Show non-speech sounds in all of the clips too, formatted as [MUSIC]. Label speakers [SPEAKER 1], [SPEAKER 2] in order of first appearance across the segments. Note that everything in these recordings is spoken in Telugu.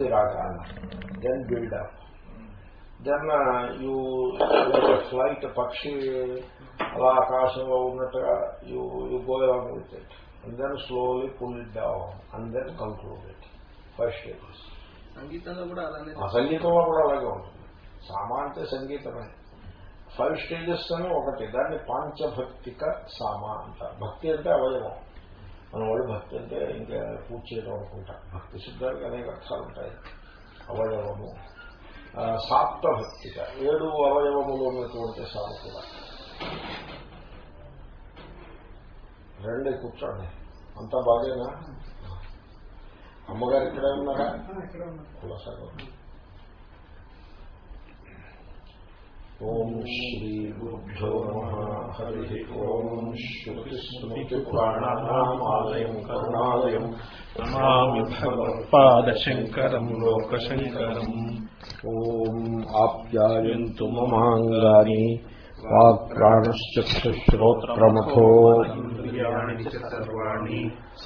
[SPEAKER 1] రాగానే then build up then you flight పక్షి అలా ఆకాశంలో ఉన్నట్టుగా you you go along with it and then slowly pull it down and then conclude it first stages
[SPEAKER 2] సంగీతంలో కూడా అలానే
[SPEAKER 1] ఆ సంగీతంలో కూడా అలాగే ఉంటుంది. సామా అంటే సంగీతమే. ఫైవ్ స్టేజెస్ అని ఒకటి. దాన్ని పాంచభక్తిక సామ అంటారు. భక్తి అంటే అవయవం. మన వాళ్ళు భక్తి అంటే ఇంకా పూజ చేయడం అనుకుంటారు భక్తి శుద్ధానికి అనేక అర్థాలు ఉంటాయి. అవయవము. సాప్త భక్తిక. ఏడు అవయవములు ఉన్నటువంటి సామ కూడా రండి కూర్చోండి. అంతా బాగేనా? అమ్మగారు ఇక్కడే ఉన్నారా? కులసాగర్ ఓం శ్రీ గురుభ్యో నమ. హరి ఓం. శ్రుతిస్మృతిపురాణానామాలయం కరుణాలయం.
[SPEAKER 3] నమామి భగవత్పాదశంకరం లోకశంకరం.
[SPEAKER 1] ఓం ఆప్యాయంతు మమాంగాని వాక్ప్రాణశ్చక్షుశ్రోత్రమథో.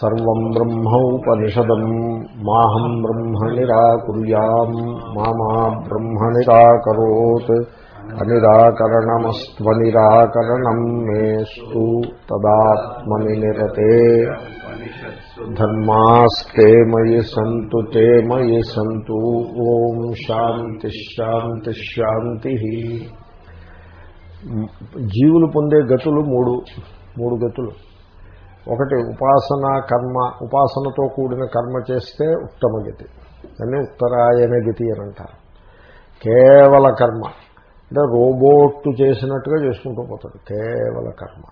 [SPEAKER 1] సర్వం బ్రహ్మోపనిషదం మాహం బ్రహ్మ నిరాకుర్యాం. మామా బ్రహ్మ నిరాకరోత్. అనిరాకరణమస్త్వనిరాకరణం మేస్తు తదాత్మని నిరతే. ధర్మాస్తే మయి సంతు తే మయి సంతు. ఓం శాంతి శాంతి శాంతి. జీవులు పొందే గతులు మూడు మూడు గతులు. ఒకటి ఉపాసన కర్మ ఉపాసనతో కూడిన కర్మ చేస్తే ఉత్తమ గతి. దాన్ని ఉత్తరాయణ గతి అని అంటారు. కేవల కర్మ. అంటే రోబోట్ చేసినట్టుగా చేసుకుంటూ పోతాడు. కేవల కర్మ.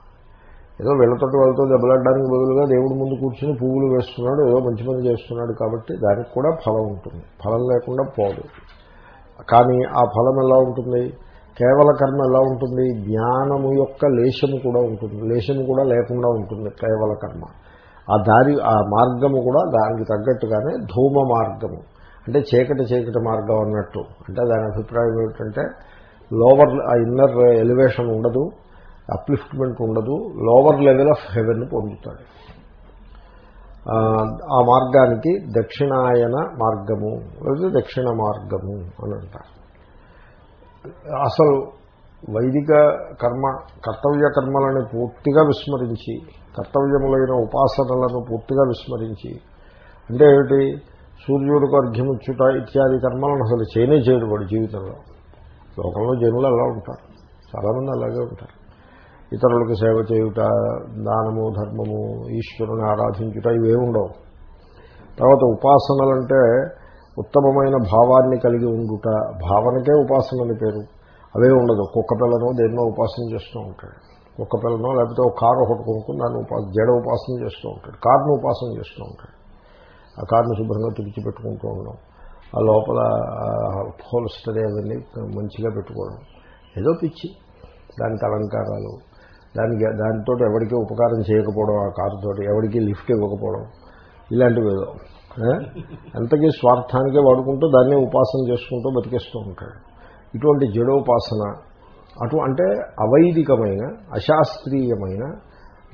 [SPEAKER 1] ఏదో వీళ్ళతోటి వాళ్ళతో దెబ్బలాడడానికి బదులుగా దేవుడి ముందు కూర్చుని పువ్వులు వేస్తున్నాడు ఏదో మంచి పని చేస్తున్నాడు కాబట్టి దానికి కూడా ఫలం ఉంటుంది. ఫలం లేకుండా పోదు. కానీ ఆ ఫలం ఎలా ఉంటుంది? కేవల కర్మ ఎలా ఉంటుంది? జ్ఞానము యొక్క లేశము కూడా ఉంటుంది. లేశము కూడా లేకుండా ఉంటుంది కేవల కర్మ. ఆ దారి ఆ మార్గము కూడా దానికి తగ్గట్టుగానే ధూమ మార్గము అంటే చీకటి చీకటి మార్గం అన్నట్టు. అంటే దాని అభిప్రాయం ఏమిటంటే లోవర్ ఆ ఇన్నర్ ఎలివేషన్ ఉండదు అప్లిఫ్ట్మెంట్ ఉండదు లోవర్ లెవెల్ ఆఫ్ హెవెన్ పొందుతాడు. ఆ, మార్గానికి దక్షిణాయన మార్గము లేదా దక్షిణ మార్గము అని అంటారు. అసలు వైదిక కర్మ కర్తవ్య కర్మలను పూర్తిగా విస్మరించి కర్తవ్యములైన ఉపాసనలను పూర్తిగా విస్మరించి అంటే ఏమిటి? సూర్యుడికి అర్ఘ్యముచ్చుట ఇత్యాది కర్మలను అసలు చేయనే చేయడు జీవితంలో. లోకంలో జనులు అలా ఉంటారు. చాలామంది అలాగే ఉంటారు. ఇతరులకు సేవ చేయుట దానము ధర్మము ఈశ్వరుని ఆరాధించుట ఇవే ఉండవు. తర్వాత ఉపాసనలంటే ఉత్తమమైన భావాన్ని కలిగి ఉండుట. భావనకే ఉపాసనని పేరు. అవే ఉండదు. కుక్క పిల్లనో దేన్నో ఉపాసన చేస్తూ ఉంటాడు. కుక్క పిల్లనో లేకపోతే ఒక కారు ఒకటి కొనుక్కుని దాన్ని ఉపాసన జడ ఉపాసన చేస్తూ ఉంటాడు. కారును ఉపాసన చేస్తూ ఉంటాడు. ఆ కారును శుభ్రంగా తుడిచిపెట్టుకుంటూ ఉండడం. ఆ లోపల హోల్స్టరీ అవన్నీ మంచిగా పెట్టుకోవడం. ఏదో పిచ్చి. దానికి అలంకారాలు. దానికి దానితో ఎవరికి ఉపకారం చేయకపోవడం ఆ కారుతో ఎవరికి లిఫ్ట్ ఇవ్వకపోవడం. ఇలాంటివి ఏదో. ఎంతకీ స్వార్థానికే వాడుకుంటూ దాన్నే ఉపాసన చేసుకుంటూ బతికేస్తూ ఉంటాడు. ఇటువంటి జడోపాసన అటు అంటే అవైదికమైన అశాస్త్రీయమైన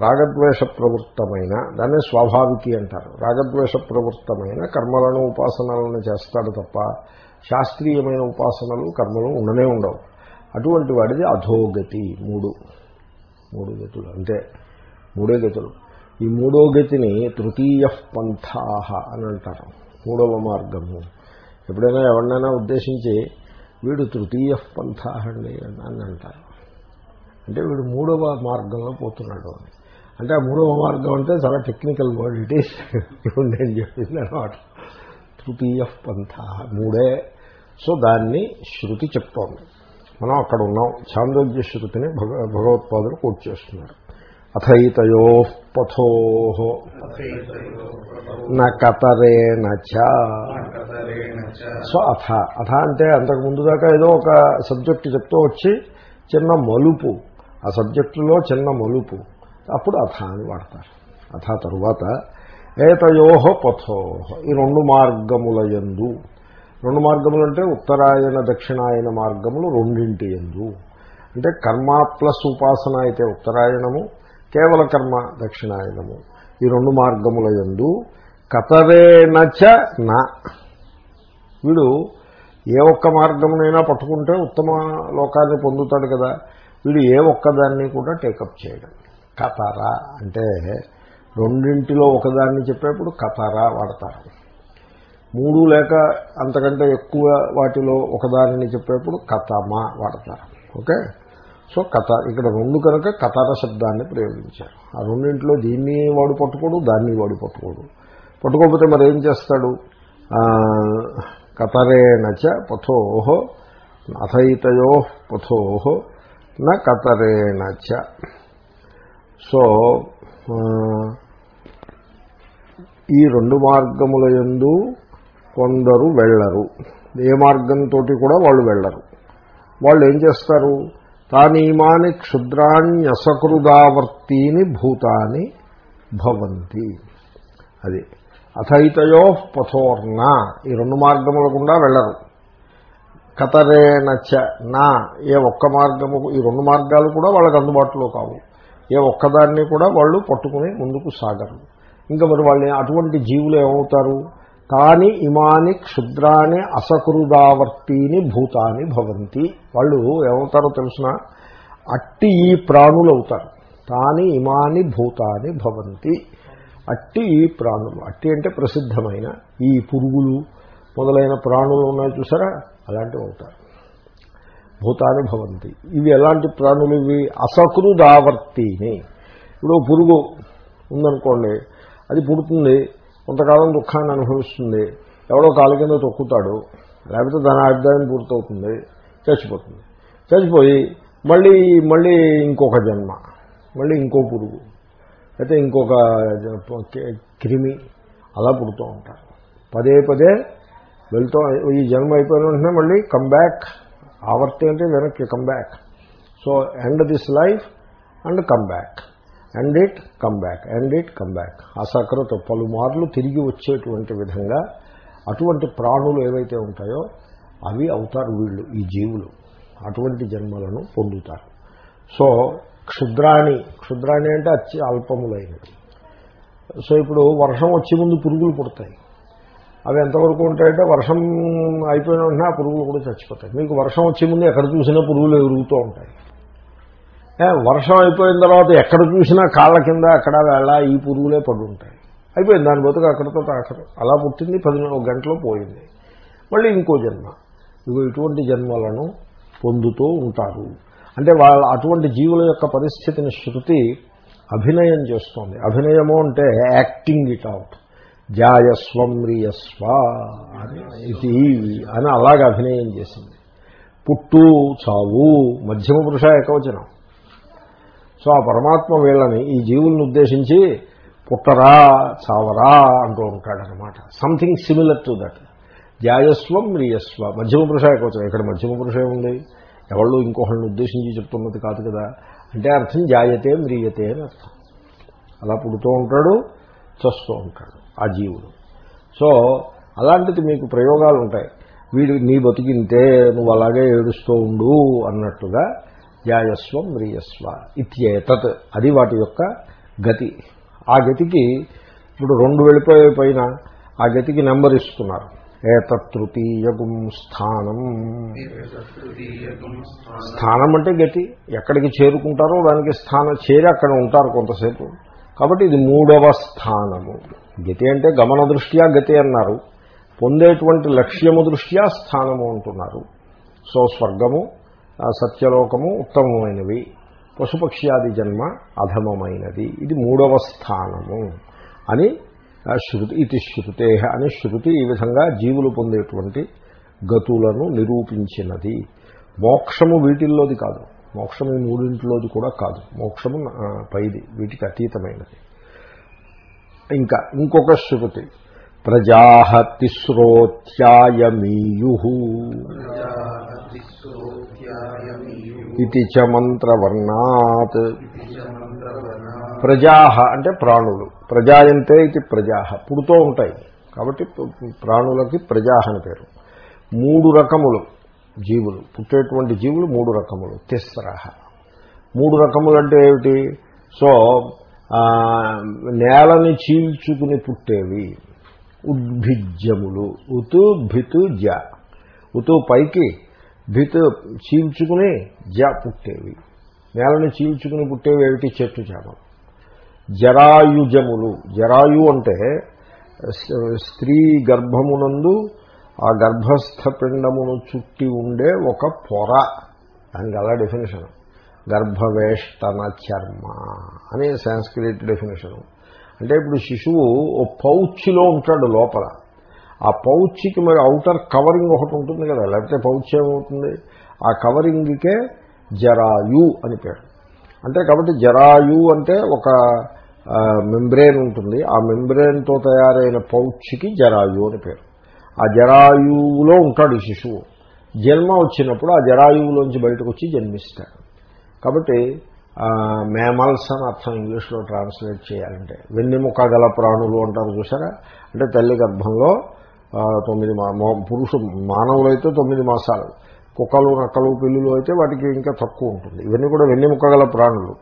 [SPEAKER 1] రాగద్వేష ప్రవృత్తమైన దాన్ని స్వాభావికి అంటారు. రాగద్వేష ప్రవృత్తమైన కర్మలను ఉపాసనలను చేస్తాడు తప్ప శాస్త్రీయమైన ఉపాసనలు కర్మలు ఉండనే ఉండవు. అటువంటి వాడిది అధోగతి మూడు. మూడు గతులు అంతే. మూడే గతులు. ఈ మూడో గతిని తృతీయ పంథాహ అని అంటారు. మూడవ మార్గము. ఎప్పుడైనా ఎవరినైనా ఉద్దేశించి వీడు తృతీయ పంథాహండి అని అంటారు. అంటే వీడు మూడవ మార్గంలో పోతున్నాడు అని. అంటే ఆ మూడవ మార్గం అంటే చాలా టెక్నికల్ వర్డ్ ఇట్ ఈస్ నేను చెప్పింది అనమాట తృతీయ పంథ మూడే. సో దాన్ని శృతి చెప్తోంది. మనం అక్కడ ఉన్నాం. చాంద్రోగ్య శృతిని భగ భగవత్పాదులు కోట్ చేస్తున్నారు. అథైతయో పథో నకతరే నచ సో అథ అథ అంటే అంతకు ముందు దాకా ఏదో ఒక సబ్జెక్టు చెప్తూ వచ్చి చిన్న మలుపు. ఆ సబ్జెక్టులో చిన్న మలుపు. అప్పుడు అథ అని వాడతారు. అథ తరువాత ఏతయోహ పథోహ ఈ రెండు మార్గముల యందు. రెండు మార్గములు అంటే ఉత్తరాయణ దక్షిణాయన మార్గములు రెండింటి ఎందు అంటే కర్మ ప్లస్ ఉపాసన అయితే ఉత్తరాయణము కేవల కర్మ దక్షిణాయనము ఈ రెండు మార్గముల యందు కతరేణచ నా. వీడు ఏ ఒక్క మార్గమునైనా పట్టుకుంటే ఉత్తమ లోకాన్ని పొందుతాడు కదా. వీడు ఏ ఒక్కదాన్ని కూడా టేకప్ చేయడం. కతారా అంటే రెండింటిలో ఒకదాన్ని చెప్పేప్పుడు కతారా వాడతారు. మూడు లేక అంతకంటే ఎక్కువ వాటిలో ఒకదానిని చెప్పేప్పుడు కథమా వాడతారు. ఓకే? సో కథ ఇక్కడ రెండు కనుక కథార శబ్దాన్ని ప్రయోగించారు. ఆ రెండింటిలో దీన్ని వాడు పట్టుకోడు దాన్ని వాడు పట్టుకోడు. పట్టుకోకపోతే మరి ఏం చేస్తాడు? ఆ, కతరేణచ పథోహో అథైతయో పథోహో నా కతరేణచ సో ఈ రెండు మార్గముల యందు కొందరు వెళ్ళరు. ఏ మార్గంతో కూడా వాళ్ళు వెళ్ళరు. వాళ్ళు ఏం చేస్తారు? తానీమాని క్షుద్రాణ్యసకృదావర్తీని భూతాని భవంతి. అది. అథైతయో పథోర్ణ. ఈ రెండు మార్గముల గుండా వెళ్ళరు. కతరేణచ నా ఏ ఒక్క మార్గము ఈ రెండు మార్గాలు కూడా వాళ్ళకి అందుబాటులో కావు. ఏ ఒక్కదాన్ని కూడా వాళ్ళు పట్టుకుని ముందుకు సాగరు. ఇంకా మరి వాళ్ళని అటువంటి జీవులు ఏమవుతారు? తాని ఇమాని క్షుద్రాని అసకృదావర్తీని భూతాని భవంతి. వాళ్ళు ఏమవుతారో తెలుసిన? అట్టి ఈ ప్రాణులు అవుతారు తాని ఇమాని భూతాని భవంతి. అట్టి ఈ ప్రాణులు. అట్టి అంటే ప్రసిద్ధమైన ఈ పురుగులు మొదలైన ప్రాణులు ఉన్నాయి చూసారా? అలాంటివి అవుతారు భూతాన్ని భవంతి ఇవి ఎలాంటి ప్రాణులు? ఇవి అసకృదావర్తిని. ఇప్పుడు పురుగు ఉందనుకోండి అది పుడుతుంది కొంతకాలం దుఃఖాన్ని అనుభవిస్తుంది ఎవడో కాలు కింద తొక్కుతాడు లేకపోతే దాని అభిప్రాయం పూర్తవుతుంది చచ్చిపోతుంది. చచ్చిపోయి మళ్ళీ మళ్ళీ ఇంకొక జన్మ మళ్ళీ ఇంకో పురుగు అయితే ఇంకొక క్రిమి అలా పుడుతూ ఉంటారు. పదే పదే వెళ్తూ ఈ జన్మ అయిపోయిన వెంటనే మళ్ళీ కమ్బ్యాక్ ఆవర్తి అంటే వెనక్కి come back so and this life and come back and it come back and it come back అసకృత పలుమార్లు తిరిగి వచ్చేటువంటి విధంగా అటువంటి ప్రాణులు ఏవైతే ఉంటాయో అవి అవుతారు వీళ్ళు ఈ జీవులు. అటువంటి జన్మలను పొందుతారు. సో క్షుద్రాణి క్షుద్రాణి అంటే అచ్చి అల్పములైనవి సో ఇప్పుడు వర్షం వచ్చే ముందు పురుగులు పుడతాయి. అవి ఎంతవరకు ఉంటాయంటే వర్షం అయిపోయిన వెంటనే ఆ పురుగులు కూడా చచ్చిపోతాయి. మీకు వర్షం వచ్చే ముందు ఎక్కడ చూసినా పురుగులు ఎరుగుతూ ఉంటాయి. వర్షం అయిపోయిన తర్వాత ఎక్కడ చూసినా కాళ్ళ కింద అక్కడ వేళ ఈ పురుగులే పడి ఉంటాయి అయిపోయింది. దాని బతుకు అక్కడితో తాకరు అలా పుట్టింది పదిహేను గంటలో పోయింది. మళ్ళీ ఇంకో జన్మ. ఇగో ఇటువంటి జన్మలను పొందుతూ ఉంటారు. అంటే వాళ్ళ అటువంటి జీవుల యొక్క పరిస్థితిని శృతి అభినయం చేస్తోంది. అభినయము అంటే యాక్టింగ్ ఇట్ అవుట్ జాయస్వం రియస్వ అని ఇది అని అలాగ అభినయం చేసింది. పుట్టు చావు మధ్యమ పురుష ఏకవచనం. సో ఆ పరమాత్మ వీళ్ళని ఈ జీవుల్ని ఉద్దేశించి పుట్టరా చావరా అంటూ ఉంటాడనమాట సంథింగ్ సిమిలర్ టు దట్ జాయస్వం రియస్వ మధ్యమ పురుష ఏకవచనం. ఇక్కడ మధ్యమ పురుష ఉంది ఎవళ్ళు ఇంకొకళ్ళని ఉద్దేశించి చెప్తున్నది కాదు కదా. అంటే అర్థం జాయతే మ్రియతే అని అర్థం. అలా పుడుతూ ఉంటాడు చస్తూ ఉంటాడు. ఆ జీవుడు. సో అలాంటిది మీకు ప్రయోగాలు ఉంటాయి. వీడు నీ బతికింతే నువ్వు అలాగే ఏడుస్తూ ఉండు అన్నట్టుగా యాయస్వం మ్రియస్వ ఇత్యేతత్. అది వాటి యొక్క గతి. ఆ గతికి ఇప్పుడు రెండు వెళ్ళిపోయే పైన ఆ గతికి నెంబర్ ఇస్తున్నారు. ఏతృతీయగుం స్థానం. స్థానం అంటే గతి. ఎక్కడికి చేరుకుంటారో దానికి స్థానం చేరి అక్కడ ఉంటారు కొంతసేపు. కాబట్టి ఇది మూడవ స్థానము. గతి అంటే గమన దృష్ట్యా గతి అన్నారు. పొందేటువంటి లక్ష్యము దృష్ట్యా స్థానము అంటున్నారు. సో స్వర్గము సత్యలోకము ఉత్తమమైనవి. పశుపక్ష్యాది జన్మ అధమమైనది. ఇది మూడవ స్థానము అని శృతి ఇది శృతే అని శృతి ఈ విధంగా జీవులు పొందేటువంటి గతులను నిరూపించినది. మోక్షము వీటిల్లోది కాదు. మోక్షము ఈ మూడింటిలోది కూడా కాదు. మోక్షము పైది వీటికి అతీతమైనది. ఇంకా ఇంకొక శృతి. ప్రజా తిస్రోత్యాయమీయు ఇది చ మంత్రవర్ణాత్. ప్రజా అంటే ప్రాణులు. ప్రజాయంతే ఇది ప్రజా పుడుతూ ఉంటాయి. కాబట్టి ప్రాణులకి ప్రజా అని పేరు. మూడు రకములు జీవులు. పుట్టేటువంటి జీవులు మూడు రకములు. తిస్రహ. మూడు రకములు అంటే ఏమిటి? సో నేలని చీల్చుకుని పుట్టేవి. ఉద్భిజ్యములు ఉతు భితు జ. ఉతు పైకి భితు చీల్చుకుని జ పుట్టేవి. నేలని చీల్చుకుని పుట్టేవి ఏమిటి? చెట్టు చేపలు. జరాయుజములు. జరాయు అంటే స్త్రీ గర్భమునందు ఆ గర్భస్థ పిండమును చుట్టి ఉండే ఒక పొర. దానికి అలా డెఫినేషన్ గర్భవేష్టన చర్మ అనే సాంస్క్రిట్ డెఫినేషన్ అంటే ఇప్పుడు శిశువు ఓ పౌచ్లో ఉంటాడు లోపల. ఆ పౌచ్కి మరి అవుటర్ కవరింగ్ ఒకటి ఉంటుంది కదా లేకపోతే పౌచ్ ఏమవుతుంది? ఆ కవరింగ్కే జరాయు అని పేరు. అంటే కాబట్టి జరాయు అంటే ఒక మెంబ్రేన్ ఉంటుంది. ఆ మెంబ్రేన్తో తయారైన పౌచ్కి జరాయు అని పేరు. ఆ జరాయువులో ఉంటాడు శిశువు. జన్మ వచ్చినప్పుడు ఆ జరాయువులోంచి బయటకు వచ్చి జన్మిస్తాడు. కాబట్టి మేమల్స్ అని అర్థం ఇంగ్లీష్లో ట్రాన్స్లేట్ చేయాలంటే. వెన్నెముక గల ప్రాణులు అంటారు చూసారా అంటే తల్లి గర్భంలో తొమ్మిది మా మానవులు అయితే తొమ్మిది మాసాలు. కుక్కలు నక్కలు పిల్లులు అయితే వాటికి ఇంకా తక్కువ ఉంటుంది. ఇవన్నీ కూడా వెన్నెముక గల ప్రాణులు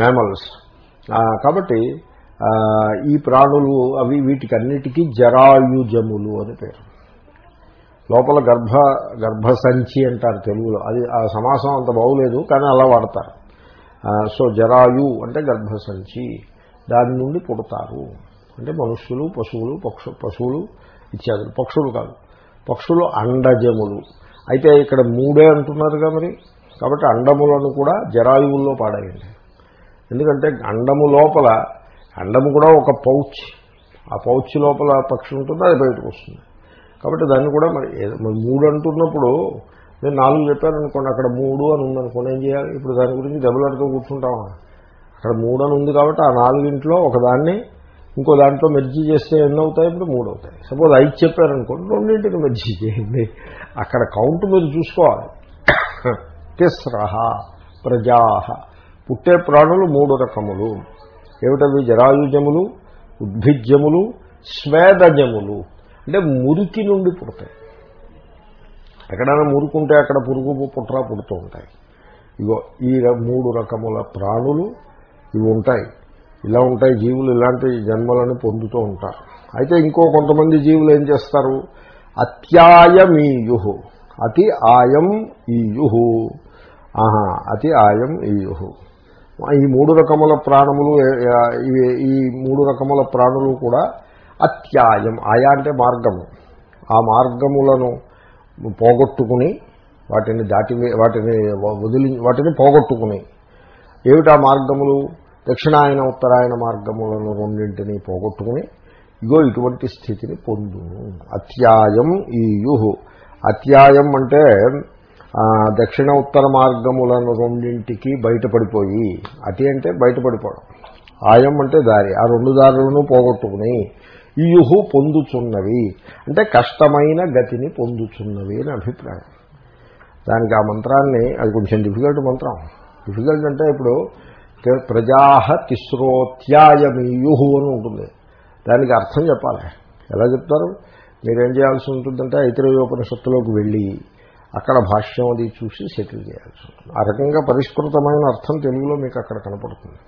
[SPEAKER 1] మేమల్స్ కాబట్టి ఈ ప్రాణులు అవి వీటికన్నిటికీ జరాయుజములు అని పేరు. లోపల గర్భ గర్భసంచి అంటారు తెలుగులో. అది ఆ సమాసం అంత బాగులేదు కానీ అలా వాడతారు. సో జరాయు అంటే గర్భసంచి. దాని నుండి పుడతారు. అంటే మనుష్యులు పశువులు పక్షు పశువులు ఇత్యాదులు పక్షులు కాదు. పక్షులు అండజములు. అయితే ఇక్కడ మూడే అంటున్నారుగా మరి. కాబట్టి అండములను కూడా జరాయువుల్లో పాడేయండి. ఎందుకంటే అండము లోపల అండము కూడా ఒక పౌచ్. ఆ పౌచ్ లోపల పక్షి ఉంటుంది అది బయటకు వస్తుంది. కాబట్టి దాన్ని కూడా మరి ఏదో- మరి మూడు అంటున్నప్పుడు నేను నాలుగు చెప్పారనుకోండి అక్కడ మూడు అని ఉందనుకోండి ఏం చేయాలి? ఇప్పుడు దాని గురించి దెబ్బలాడుతూ కూర్చుంటామా? అక్కడ మూడు అని ఉంది కాబట్టి ఆ నాలుగింట్లో ఒకదాన్ని ఇంకో దాంట్లో మెర్జీ చేస్తే ఎన్ని అవుతాయి ఇప్పుడు మూడు అవుతాయి సపోజ్ ఐదు చెప్పారనుకోండి రెండింటిని మెర్జీ చేయండి. అక్కడ కౌంట్ మీరు చూసుకోవాలి. తిస్రహ ప్రజాహ. పుట్టే ప్రాణులు మూడు రకములు. ఏమిటవి? జరాయుజములు ఉద్భిజ్యములు స్వేదజములు. అంటే మురికి నుండి పుడతాయి. ఎక్కడైనా మురుకుంటే అక్కడ పురుగు పుట్రా పుడుతూ ఉంటాయి. ఇగో ఈ మూడు రకముల ప్రాణులు ఇవి ఉంటాయి. ఇలా ఉంటాయి జీవులు ఇలాంటి జన్మలను పొందుతూ ఉంటారు. అయితే ఇంకో కొంతమంది జీవులు ఏం చేస్తారు? అత్యాయమీయు అతి ఆయం ఈయుహు. ఆహా అతి ఆయం ఈయుహు. ఈ మూడు రకముల ప్రాణములు ఇవి- ఈ మూడు రకముల ప్రాణులు కూడా అత్యాయం. ఆయా అంటే మార్గము. ఆ మార్గములను పోగొట్టుకుని వాటిని దాటి వాటిని వదిలి వాటిని పోగొట్టుకుని. ఏమిటా మార్గములు? దక్షిణాయన ఉత్తరాయణ మార్గములను రెండింటినీ పోగొట్టుకుని ఇగో ఇటువంటి స్థితిని పొందును. అత్యాయం ఈయు అత్యాయం అంటే దక్షిణ ఉత్తర మార్గములను రెండింటికి బయటపడిపోయి అతి అంటే బయటపడిపోవడం. ఆయం అంటే దారి. ఆ రెండు దారులను పోగొట్టుకుని ఈయుహు పొందుచున్నవి. అంటే కష్టమైన గతిని పొందుచున్నవి అని అభిప్రాయం. దానికి ఆ మంత్రాన్ని అది కొంచెం డిఫికల్ట్ మంత్రం. డిఫికల్ట్ అంటే ఇప్పుడు తే- ప్రజాహ తిస్రోత్యాయమీయుహు అని ఉంటుంది. దానికి అర్థం చెప్పాలి. ఎలా చెప్తారు? మీరేం చేయాల్సి ఉంటుందంటే ఐతరేయోపనిషత్తులోకి వెళ్ళి అక్కడ భాష్యం అది చూసి సెటిల్ చేయాల్సి ఉంటుంది. ఆ రకంగా పరిష్కృతమైన అర్థం తెలుగులో మీకు అక్కడ కనపడుతుంది.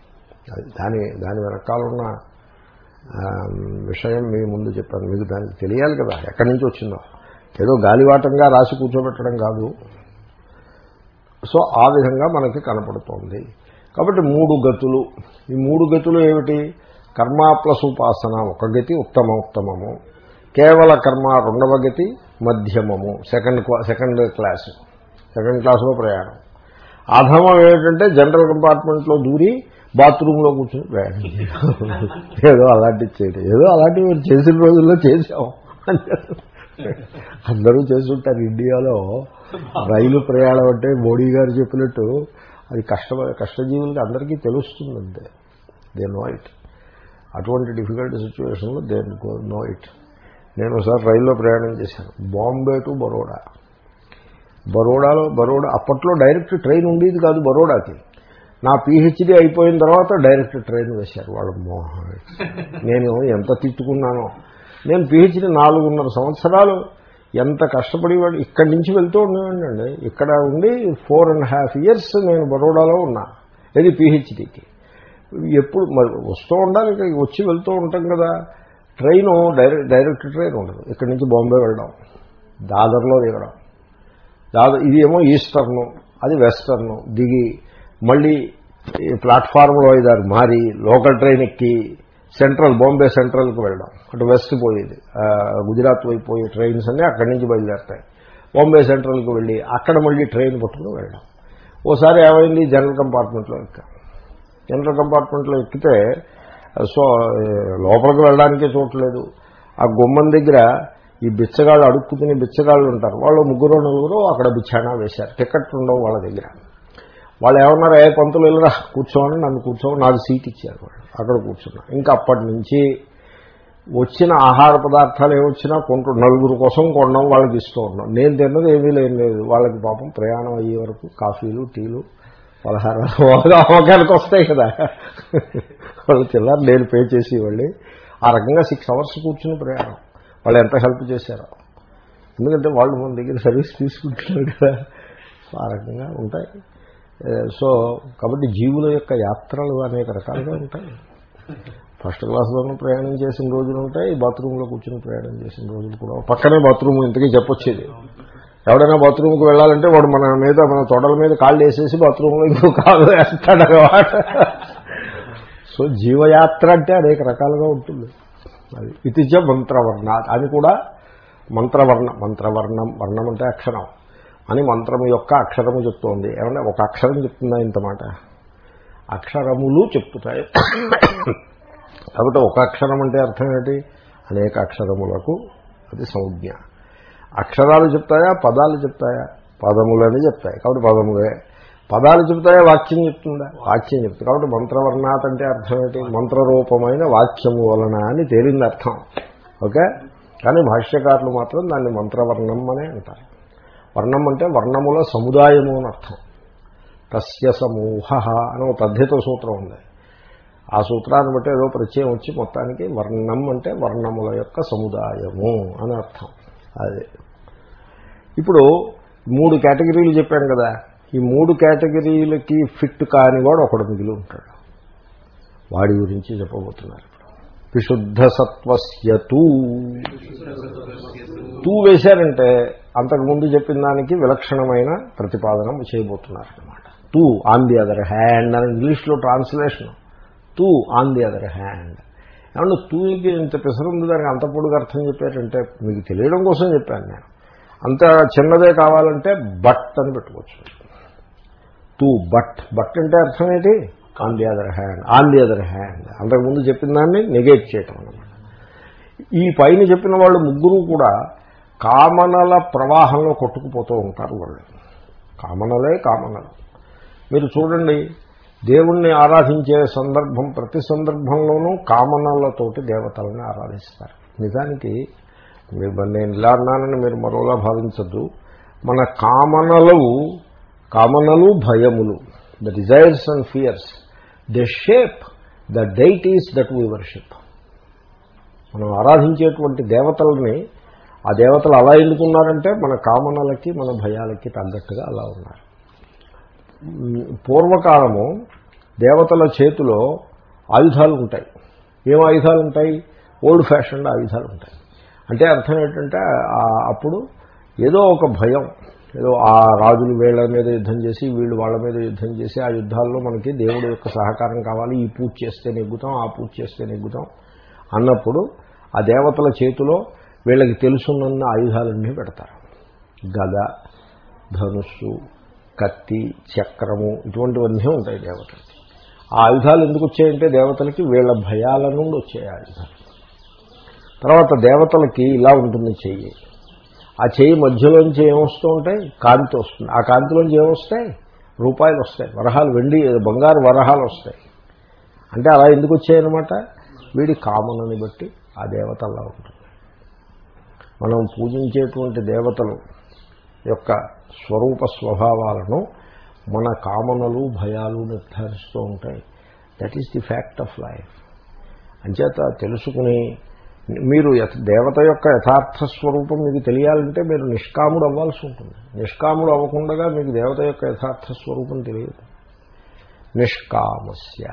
[SPEAKER 1] దాని దాని వెనకాలన్న విషయం మీ ముందు చెప్పాను. మీకు దానికి తెలియాలి కదా ఎక్కడి నుంచి వచ్చిందో. ఏదో గాలివాటంగా రాసి కూర్చోబెట్టడం కాదు. సో ఆ విధంగా మనకి కనపడుతోంది. కాబట్టి మూడు గతులు. ఈ మూడు గతులు ఏమిటి? కర్మ ప్లస్ ఉపాసన ఒక గతి ఉత్తమ ఉత్తమము. కేవల కర్మ రెండవ గతి మధ్యమము సెకండ్ సెకండ్ క్లాస్. సెకండ్ క్లాసులో ప్రయాణం. అధమం ఏమిటంటే జనరల్ కంపార్ట్మెంట్లో దూరి బాత్రూంలో కూర్చుని ప్రయాణం [LAUGHS] ఏదో అలాంటివి చేయడం. ఏదో అలాంటివి మేము చేసిన రోజుల్లో చేసాం అందరూ చేస్తుంటారు. ఇండియాలో రైలు ప్రయాణం అంటే మోడీ గారు చెప్పినట్టు అది కష్ట కష్టజీవులకి అందరికీ తెలుస్తుందంతే దే నో ఇట్. అటువంటి డిఫికల్ట్ సిచ్యువేషన్లో దే నో ఇట్. నేను ఒకసారి రైల్లో ప్రయాణం చేశాను. బాంబే టు బరోడా. బరోడాలో బరోడా అప్పట్లో డైరెక్ట్ ట్రైన్ ఉండేది కాదు బరోడాకి. నా పీహెచ్డీ అయిపోయిన తర్వాత డైరెక్ట్ ట్రైన్ వేశారు. వాళ్ళ మోహన్ నేను ఎంత తిట్టుకున్నానో. నేను పిహెచ్డీ నాలుగున్నర సంవత్సరాలు ఎంత కష్టపడేవాడు ఇక్కడి నుంచి వెళ్తూ ఉండేవాడినండి. ఇక్కడ ఉండి ఫోర్ అండ్ హాఫ్ ఇయర్స్ నేను బరోడాలో ఉన్నా. ఇది పిహెచ్డీకి ఎప్పుడు మరి వస్తూ ఉండాలి వచ్చి వెళ్తూ ఉంటాం కదా. ట్రైను డైరెక్ట్ డైరెక్ట్ ట్రైన్ ఉండదు. ఇక్కడి నుంచి బాంబే వెళ్ళడం. దాదర్లో దిగడం. దాదర్ ఇది ఏమో ఈస్టర్ను అది వెస్టర్ను దిగి మళ్ళీ ఈ ప్లాట్ఫామ్లో ఇదారు మారి లోకల్ ట్రైన్ ఎక్కి సెంట్రల్ బాంబే సెంట్రల్కి వెళ్ళడం. అటు వెస్ట్ పోయేది. గుజరాత్ వైపు పోయే ట్రైన్స్ అన్నీ అక్కడి నుంచి బయలుదేరుతాయి. బాంబే సెంట్రల్కి వెళ్ళి అక్కడ మళ్ళీ ట్రైన్ పట్టుకుని వెళ్ళడం. ఓసారి ఏమైంది? జనరల్ కంపార్ట్మెంట్లో ఎక్కా. జనరల్ కంపార్ట్మెంట్లో ఎక్కితే సో లోపలికి వెళ్ళడానికే చూడలేదు ఆ గుమ్మం దగ్గర ఈ బిచ్చగాళ్ళు అడుక్కుతుని బిచ్చగాళ్ళు ఉంటారు. వాళ్ళు ముగ్గురు నలుగురు అక్కడ బిచ్చానా వేశారు. టికెట్ ఉండవు వాళ్ళ దగ్గర. వాళ్ళు ఏమన్నారు ఏ పంతులు వెళ్ళరా కూర్చోమని నన్ను కూర్చో నాకు సీట్ ఇచ్చారు వాళ్ళు అక్కడ కూర్చున్నా. ఇంకా అప్పటి నుంచి వచ్చిన ఆహార పదార్థాలు ఏమొచ్చినా కొంటు నలుగురు కోసం కొనడం వాళ్ళకి ఇస్తూ ఉన్నాం నేను తిన్నది ఏమీ లేని లేదు. వాళ్ళకి పాపం ప్రయాణం అయ్యే వరకు కాఫీలు టీలు పలహారాలు అవగానికి వస్తాయి కదా. వాళ్ళు తిన్నారు నేను పే చేసి వెళ్ళి ఆ రకంగా సిక్స్ అవర్స్ కూర్చుని ప్రయాణం. వాళ్ళు ఎంత హెల్ప్ చేశారో. ఎందుకంటే వాళ్ళు మన దగ్గర సర్వీస్ తీసుకుంటున్నారు కదా. ఆ రకంగా ఉంటాయి. సో కాబట్టి జీవుల యొక్క యాత్రలు అనేక రకాలుగా ఉంటాయి. ఫస్ట్ క్లాస్లోనూ ప్రయాణం చేసిన రోజులు ఉంటాయి బాత్రూంలో కూర్చొని ప్రయాణం చేసిన రోజులు కూడా పక్కనే బాత్రూమ్ ఇంతకీ చెప్పొచ్చేది. ఎవడైనా బాత్రూమ్కి వెళ్ళాలంటే వాడు మన మీద మన తొడల మీద కాళ్ళు వేసేసి బాత్రూంలో ఇంకో కాళ్ళు వేస్తాడు సో జీవయాత్ర అంటే అనేక రకాలుగా ఉంటుంది. అది ఇతిజ మంత్రవర్ణ అది కూడా మంత్రవర్ణ మంత్రవర్ణం వర్ణం అంటే అక్షరం. అని మంత్రం యొక్క అక్షరము చెప్తోంది. ఏమంటే ఒక అక్షరం చెప్తుందా ఇంత మాట? అక్షరములు చెప్తాయి. కాబట్టి ఒక అక్షరం అంటే అర్థం ఏంటి? అనేక అక్షరములకు అది సంజ్ఞ. అక్షరాలు చెప్తాయా? పదాలు చెప్తాయా? పదములని చెప్తాయి. కాబట్టి పదములే. పదాలు చెప్తాయా? వాక్యం చెప్తుందా? వాక్యం చెప్తుంది. కాబట్టి మంత్రవర్ణాత్ అంటే అర్థం ఏంటి? మంత్రరూపమైన వాక్యము వలన అని తేలింది అర్థం. ఓకే? కానీ భాష్యకారులు మాత్రం దాన్ని మంత్రవర్ణం అనే అంటారు. వర్ణం అంటే వర్ణముల సముదాయము అని అర్థం. తస్య సమూహ అని ఒక తద్ధిత సూత్రం ఉంది. ఆ సూత్రాన్ని బట్టి ఏదో ప్రత్యయం వచ్చి మొత్తానికి వర్ణం అంటే వర్ణముల యొక్క సముదాయము అని అర్థం. అది. ఇప్పుడు మూడు కేటగిరీలు చెప్పాను కదా. ఈ మూడు కేటగిరీలకి ఫిట్ కానివాడు ఒకడు మిగిలి ఉంటాడు. వాడి గురించి చెప్పబోతున్నారు ఇప్పుడు. విశుద్ధ సత్వస్యతూ. తూ వేశారంటే అంతకుముందు చెప్పిన దానికి విలక్షణమైన ప్రతిపాదన చేయబోతున్నారు అనమాట టూ ఆన్ ది అదర్ హ్యాండ్ అని ఇంగ్లీష్లో ట్రాన్స్లేషన్. టూ ఆన్ ది అదర్ హ్యాండ్. ఏమన్నా తూకి ఇంత పిసరుంది దానికి అంత పొడుగు అర్థం చెప్పారంటే మీకు తెలియడం కోసం చెప్పాను నేను. అంత చిన్నదే కావాలంటే బట్ అని పెట్టుకోవచ్చు. Two but. బట్ అంటే అర్థం ఏంటి? On the other hand. On the other hand. అంతకుముందు చెప్పిన దాన్ని నెగేట్ చేయటం అనమాట ఈ పైన చెప్పిన వాళ్ళు ముగ్గురు కూడా కామనల ప్రవాహంలో కొట్టుకుపోతూ ఉంటారు వాళ్ళు. కామనలే కామనలు. మీరు చూడండి దేవుణ్ణి ఆరాధించే సందర్భం ప్రతి సందర్భంలోనూ కామనలతోటి దేవతలని ఆరాధిస్తారు. నిజానికి నేను ఇలా అన్నానని మీరు మరోలా భావించద్దు. మన కామనలు కామనలు భయములు. The desires and fears the shape the deities that we worship మనం ఆరాధించేటువంటి దేవతల్ని ఆ దేవతలు అలా ఎందుకున్నారంటే మన కామనలకి మన భయాలకి తగ్గట్టుగా అలా ఉన్నారు. పూర్వకాలము దేవతల చేతిలో ఆయుధాలు ఉంటాయి. ఏం ఆయుధాలు ఉంటాయి? ఓల్డ్ ఫ్యాషన్ ఆయుధాలు ఉంటాయి. అంటే అర్థం ఏంటంటే అప్పుడు ఏదో ఒక భయం ఏదో ఆ రాజులు వీళ్ళ మీద యుద్ధం చేసి వీళ్ళు వాళ్ళ మీద యుద్ధం చేసి ఆ యుద్ధాల్లో మనకి దేవుడి యొక్క సహకారం కావాలి ఈ పూజ చేస్తే నెగ్గుతాం ఆ పూజ చేస్తే నెగ్గుతాం అన్నప్పుడు ఆ దేవతల చేతిలో వీళ్ళకి తెలుసున్న ఆయుధాలన్నీ పెడతారు. గద ధనుస్సు కత్తి చక్రము ఇటువంటివన్నీ ఉంటాయి దేవతలకి. ఆ ఆయుధాలు ఎందుకు వచ్చాయంటే దేవతలకి వీళ్ళ భయాల నుండి వచ్చాయి ఆయుధాలు. తర్వాత దేవతలకి ఇలా ఉంటుంది చెయ్యి. ఆ చెయ్యి మధ్యలోంచి ఏమొస్తూ ఉంటాయి? కాంతి వస్తుంది. ఆ కాంతిలోంచి ఏమొస్తాయి? రూపాయలు వస్తాయి. వరహాలు వెండి బంగారు వరహాలు వస్తాయి. అంటే అలా ఎందుకు వచ్చాయన్నమాట? వీడి కామనని బట్టి ఆ దేవత అలా ఉంటుంది. మనం పూజించేటువంటి దేవతలు యొక్క స్వరూప స్వభావాలను మన కామనలు భయాలు నిర్ధారిస్తూ ఉంటాయి. That is the fact of life అంచేత తెలుసుకుని మీరు దేవత యొక్క యథార్థ స్వరూపం మీకు తెలియాలంటే మీరు నిష్కాముడు అవ్వాల్సి ఉంటుంది. నిష్కాముడు అవ్వకుండా మీకు దేవత యొక్క యథార్థ స్వరూపం తెలియదు. నిష్కామస్య.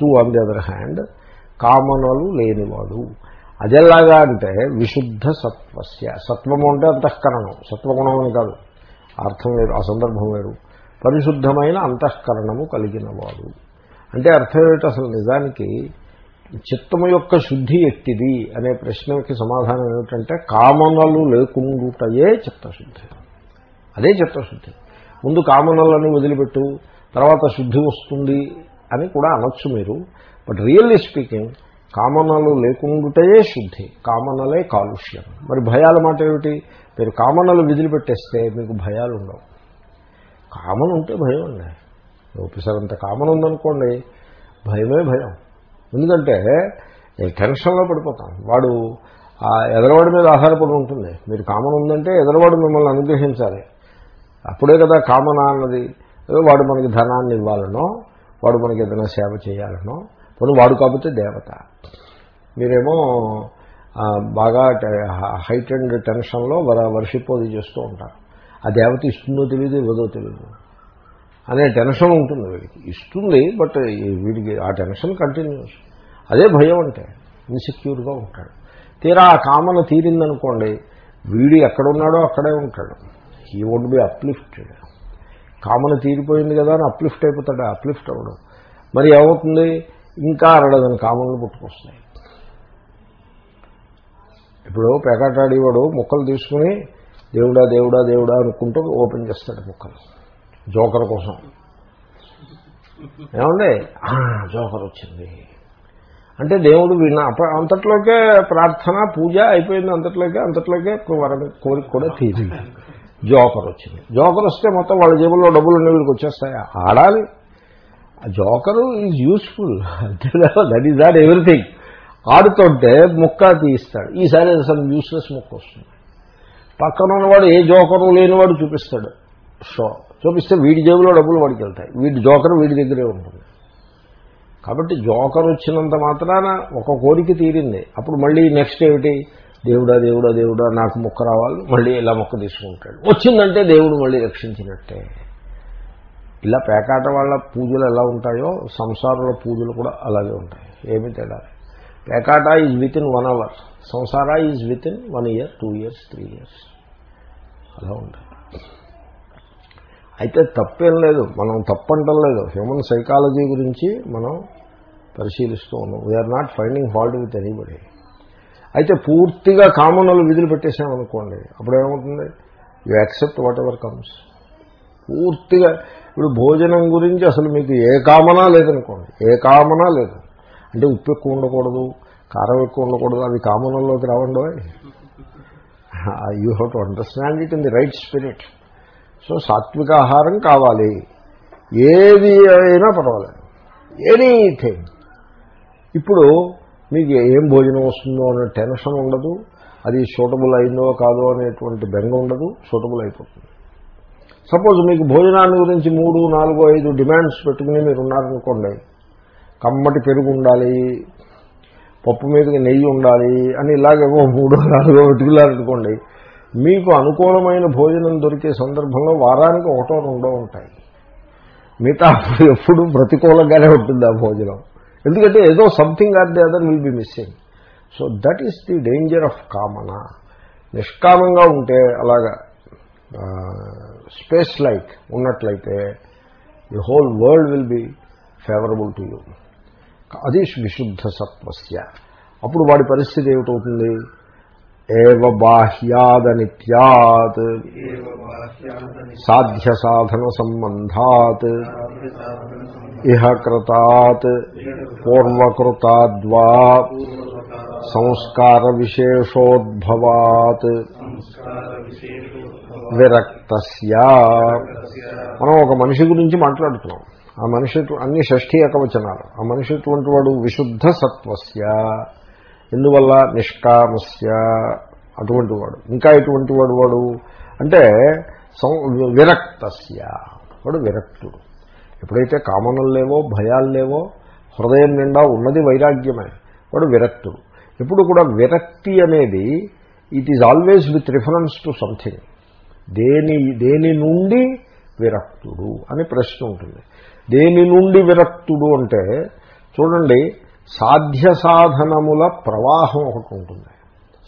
[SPEAKER 1] Too on the other hand కామనలు లేనివాడు. అదెల్లాగా అంటే విశుద్ధ సత్వస్య. సత్వము అంటే అంతఃకరణం. సత్వగుణం అని కాదు. అర్థం వేరు ఆ సందర్భం వేరు. పరిశుద్ధమైన అంతఃకరణము కలిగినవాడు. అంటే అర్థం ఏమిటి అసలు నిజానికి చిత్తము యొక్క శుద్ధి ఎట్టిది అనే ప్రశ్నకి సమాధానం ఏమిటంటే కామనలు లేకుండుటయే చిత్తశుద్ధి. అదే చిత్తశుద్ధి. ముందు కామనలను వదిలిపెట్టు తర్వాత శుద్ధి వస్తుంది అని కూడా అనొచ్చు మీరు. బట్ రియల్లీ స్పీకింగ్ కామనలు లేకుండుటయే శుద్ధి కామనలే కాలుష్యం. మరి భయాల మాట ఏమిటి? మీరు కామనలు విదిలిపెట్టేస్తే మీకు భయాలు ఉండవు. కామన్ ఉంటే భయం ఉండే ఒప్పిసారంత కామన్ ఉందనుకోండి భయమే భయం. ఎందుకంటే నేను టెన్షన్లో పడిపోతాం వాడు ఆ ఎదరవాడి మీద ఆధారపడి ఉంటుంది. మీరు కామన్ ఉందంటే ఎదరవాడు మిమ్మల్ని అనుగ్రహించాలి. అప్పుడే కదా కామన అన్నది. వాడు మనకి ధనాన్ని ఇవ్వాలనో వాడు మనకి ఏదైనా సేవ చేయాలనో పోనీ వాడు కాకపోతే దేవత. మీరేమో బాగా హైట్ అండ్ టెన్షన్లో వర వర్షిపోది చేస్తూ ఉంటారు. ఆ దేవత ఇస్తుందో తెలియదు ఇవ్వదో తెలియదు అనే టెన్షన్ ఉంటుంది వీడికి. ఇస్తుంది బట్ ఈ వీడికి ఆ టెన్షన్ కంటిన్యూస్. అదే భయం అంటే ఇన్సెక్యూర్గా ఉంటాడు. తీరా ఆ కామన తీరిందనుకోండి వీడు ఎక్కడున్నాడో అక్కడే ఉంటాడు. హీ వోంట్ బి అప్లిఫ్టెడ్ కామన తీరిపోయింది కదా అని అప్లిఫ్ట్ అయిపోతాడు అప్లిఫ్ట్ అవ్వడం. మరి ఏమవుతుంది? ఇంకా అరడదని కామన్లు పుట్టుకొస్తున్నాయి. ఇప్పుడు పేకాటాడేవాడు ముక్కలు తీసుకుని దేవుడా దేవుడా దేవుడా అనుకుంటూ ఓపెన్ చేస్తాడు ముక్కలు. జోకర్ కోసం. ఏమండి? జోకర్ వచ్చింది. అంటే దేవుడు విన్న అంతట్లోకే ప్రార్థన పూజ అయిపోయింది అంతట్లోకే అంతట్లోకే వరం కోరిక కూడా తీరింది. జోకర్ వచ్చింది. జోకర్ వస్తే మొత్తం వాళ్ళ జేబుల్లో డబ్బులు ఉన్న వీడికి వచ్చేస్తాయా? ఆడాలి. Joker is useful. That is that everything ఆడుతుంటే ముక్క తీయిస్తాడు. ఈసారి అసలు యూస్లెస్ ముక్క వస్తుంది. పక్కన ఉన్నవాడు ఏ జోకరు లేనివాడు చూపిస్తాడు. షో. చూపిస్తే వీడి జేబులో డబ్బులు వాడికి వెళ్తాయి వీడి జోకర్ వీడి దగ్గరే ఉంటుంది. కాబట్టి జోకర్ వచ్చినంత మాత్రాన ఒక కోరిక తీరింది. అప్పుడు మళ్ళీ నెక్స్ట్ ఏమిటి? దేవుడా దేవుడా దేవుడా నాకు మొక్క రావాలి. మళ్ళీ ఇలా మొక్క తీసుకుంటాడు. వచ్చిందంటే దేవుడు మళ్ళీ రక్షించినట్టే. ఇలా పేకాట వాళ్ళ పూజలు ఎలా ఉంటాయో సంసారంలో పూజలు కూడా అలాగే ఉంటాయి. ఏమి తేడా పేకాట is within one hour సంసార is within one year two years three years అలా ఉంటాయి. అయితే తప్పేం లేదు. మనం తప్పంటం లేదు. హ్యూమన్ సైకాలజీ గురించి మనం పరిశీలిస్తూ ఉన్నాం. We are not finding fault with anybody అయితే పూర్తిగా కామన్లు విధులు పెట్టేసామనుకోండి అప్పుడు ఏమవుతుంది you accept whatever comes పూర్తిగా ఇప్పుడు భోజనం గురించి అసలు మీకు ఏ కామనా లేదనుకోండి. ఏ కామనా లేదు. అంటే ఉప్పు ఎక్కువ ఉండకూడదు కారం ఎక్కువ ఉండకూడదు అవి కామనంలోకి రావండి? You have to understand it in the right spirit so సాత్విక ఆహారం కావాలి. ఏది అయినా పర్వాలేదు. ఎనీథింగ్ ఇప్పుడు మీకు ఏం భోజనం వస్తుందో అనే టెన్షన్ ఉండదు. అది సూటబుల్ అయిందో కాదో అనేటువంటి బెంగ ఉండదు. సూటబుల్ అయిపోతుంది. సపోజ్ మీకు భోజనాన్ని గురించి మూడు నాలుగు ఐదు డిమాండ్స్ పెట్టుకుని మీరు ఉన్నారనుకోండి కమ్మటి పెరుగు ఉండాలి పప్పు మీదకి నెయ్యి ఉండాలి అని ఇలాగేవో మూడో నాలుగో పెట్టుకున్నారనుకోండి మీకు అనుకూలమైన భోజనం దొరికే సందర్భంలో వారానికి ఒకటో రెండో ఉంటాయి. మిగతా ఎప్పుడు ప్రతికూలంగానే ఉంటుంది ఆ భోజనం. ఎందుకంటే ఏదో something or the other will be missing so that is the danger of కామన నిష్కామంగా ఉంటే అలాగా స్పేస్ లైక్ ఉన్నట్లయితే the whole world will be favourable to you. అది విశుద్ధ సత్వస్య. అప్పుడు వాడి పరిస్థితి ఏమిటవుతుంది? ఏవ బాహ్యాదనిత్యాత్. సాధ్య సాధన సంబంధాత్. ఇహ కృతాత్. పూర్వకృతాద్వా. సంస్కార విశేషోద్భవాత్. విరక్ తస్యా. మనం ఒక మనిషి గురించి మాట్లాడుతున్నాం. ఆ మనిషి అన్ని షష్ఠీ ఏకవచనాలు. ఆ మనిషి అటువంటి వాడు విశుద్ధ సత్వస్య. ఎందువల్ల? నిష్కామస్య. అటువంటి వాడు. ఇంకా ఎటువంటి వాడు వాడు? అంటే విరక్తస్య. వాడు విరక్తుడు. ఎప్పుడైతే కామనలు లేవో భయాలు లేవో హృదయం నిండా ఉన్నది వైరాగ్యమే. వాడు విరక్తుడు. ఎప్పుడు కూడా విరక్తి అనేది it is always with reference to something దేని దేని నుండి విరక్తుడు అని ప్రశ్న ఉంటుంది. దేని నుండి విరక్తుడు అంటే చూడండి సాధ్య సాధనముల ప్రవాహం ఒకటి ఉంటుంది.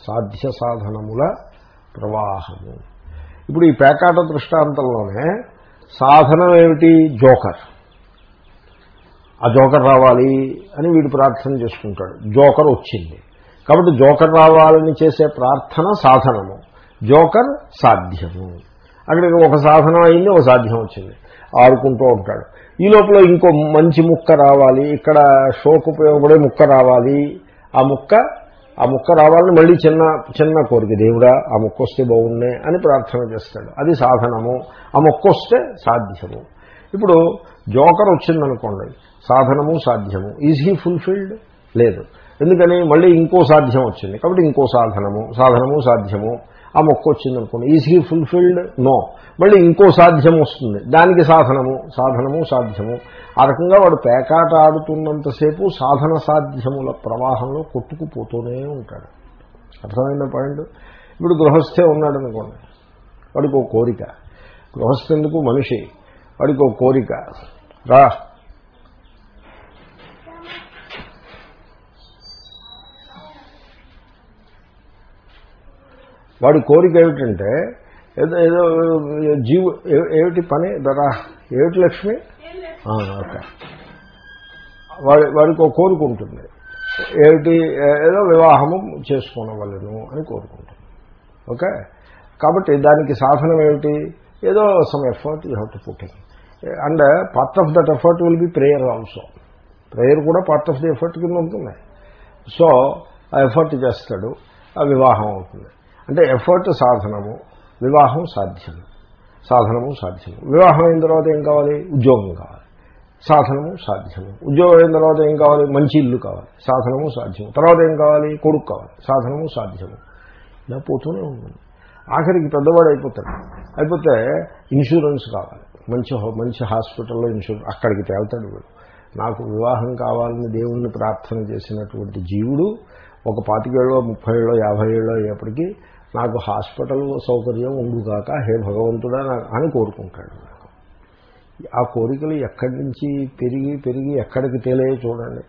[SPEAKER 1] సాధ్య సాధనముల ప్రవాహము. ఇప్పుడు ఈ పేకాట దృష్టాంతంలోనే సాధనం ఏమిటి? జోకర్. ఆ జోకర్ రావాలి అని వీడు ప్రార్థన చేసుకుంటాడు జోకర్ వచ్చింది. కాబట్టి జోకర్ రావాలని చేసే ప్రార్థన సాధనము. జోకర్ సాధ్యము. అక్కడికి ఒక సాధనం అయింది ఒక సాధ్యం వచ్చింది. ఆడుకుంటూ ఉంటాడు. ఈ లోపల ఇంకో మంచి ముక్క రావాలి. ఇక్కడ షోకు ఉపయోగపడే ముక్క రావాలి. ఆ ముక్క ఆ ముక్క రావాలని మళ్ళీ చిన్న చిన్న కోరిక. దేవుడా ఆ ముక్క వస్తే బాగున్నాయి అని ప్రార్థన చేస్తాడు. అది సాధనము. ఆ మొక్క వస్తే సాధ్యము. ఇప్పుడు జోకర్ వచ్చిందనుకోండి సాధనము సాధ్యము. ఈజ్ హీ ఫుల్ఫిల్డ్ లేదు. ఎందుకని మళ్ళీ ఇంకో సాధ్యం వచ్చింది. కాబట్టి ఇంకో సాధనము సాధనము సాధ్యము. ఆ మొక్క వచ్చిందనుకోండి ఈజ్ హీ ఫుల్ఫిల్డ్ నో మళ్ళీ ఇంకో సాధ్యం వస్తుంది. దానికి సాధనము సాధనము సాధ్యము. ఆ రకంగా వాడు పేకాట ఆడుతున్నంతసేపు సాధన సాధ్యముల ప్రవాహంలో కొట్టుకుపోతూనే ఉంటాడు. అర్థమైన పాయింట్? ఇప్పుడు గృహస్థే ఉన్నాడు అనుకోండి. వాడికి ఒక కోరిక. గృహస్థెందుకు మనిషి? వాడికి ఒక కోరిక. రా వాడి కోరిక ఏమిటంటే ఏదో ఏదో జీవు ఏమిటి పని? దరా ఏమిటి లక్ష్మి? ఓకే. వాడి వాడికి ఒక కోరిక ఉంటుంది. ఏమిటి? ఏదో వివాహము చేసుకోనవలను అని కోరుకుంటుంది. ఓకే? కాబట్టి దానికి సాధనం ఏమిటి? ఏదో some effort you have to put in and part of that effort will be prayer also prayer కూడా పార్ట్ ఆఫ్ ది ఎఫర్ట్ కింద ఉంటుంది. సో ఆ ఎఫర్ట్ చేస్తాడు ఆ వివాహం అవుతుంది. అంటే ఎఫర్ట్ సాధనము వివాహం సాధ్యము. సాధనము సాధ్యము. వివాహం అయిన తర్వాత ఏం కావాలి? ఉద్యోగం కావాలి. సాధనము సాధ్యము. ఉద్యోగం అయిన తర్వాత ఏం కావాలి? మంచి ఇల్లు కావాలి. సాధనము సాధ్యము. తర్వాత ఏం కావాలి? కొడుకు కావాలి. సాధనము సాధ్యము. ఇలా పోతూనే ఉంటుంది. ఆఖరికి పెద్దవాడు అయిపోతాడు. అయిపోతే ఇన్సూరెన్స్ కావాలి. మంచి మంచి హాస్పిటల్లో ఇన్సూరెన్స్ అక్కడికి తేలుతాడు వీడు. నాకు వివాహం కావాలని దేవుణ్ణి ప్రార్థన చేసినటువంటి జీవుడు ఒక పాతికేళ్ళో ముప్పై ఏళ్ళో యాభై ఏళ్ళో అయ్యేప్పటికీ నాకు హాస్పిటల్ సౌకర్యం ఉండుగాక హే భగవంతుడా నాకు అని కోరుకుంటాడు ఆ కోరికలు ఎక్కడి నుంచి పెరిగి పెరిగి ఎక్కడికి తేలేయో చూడండి.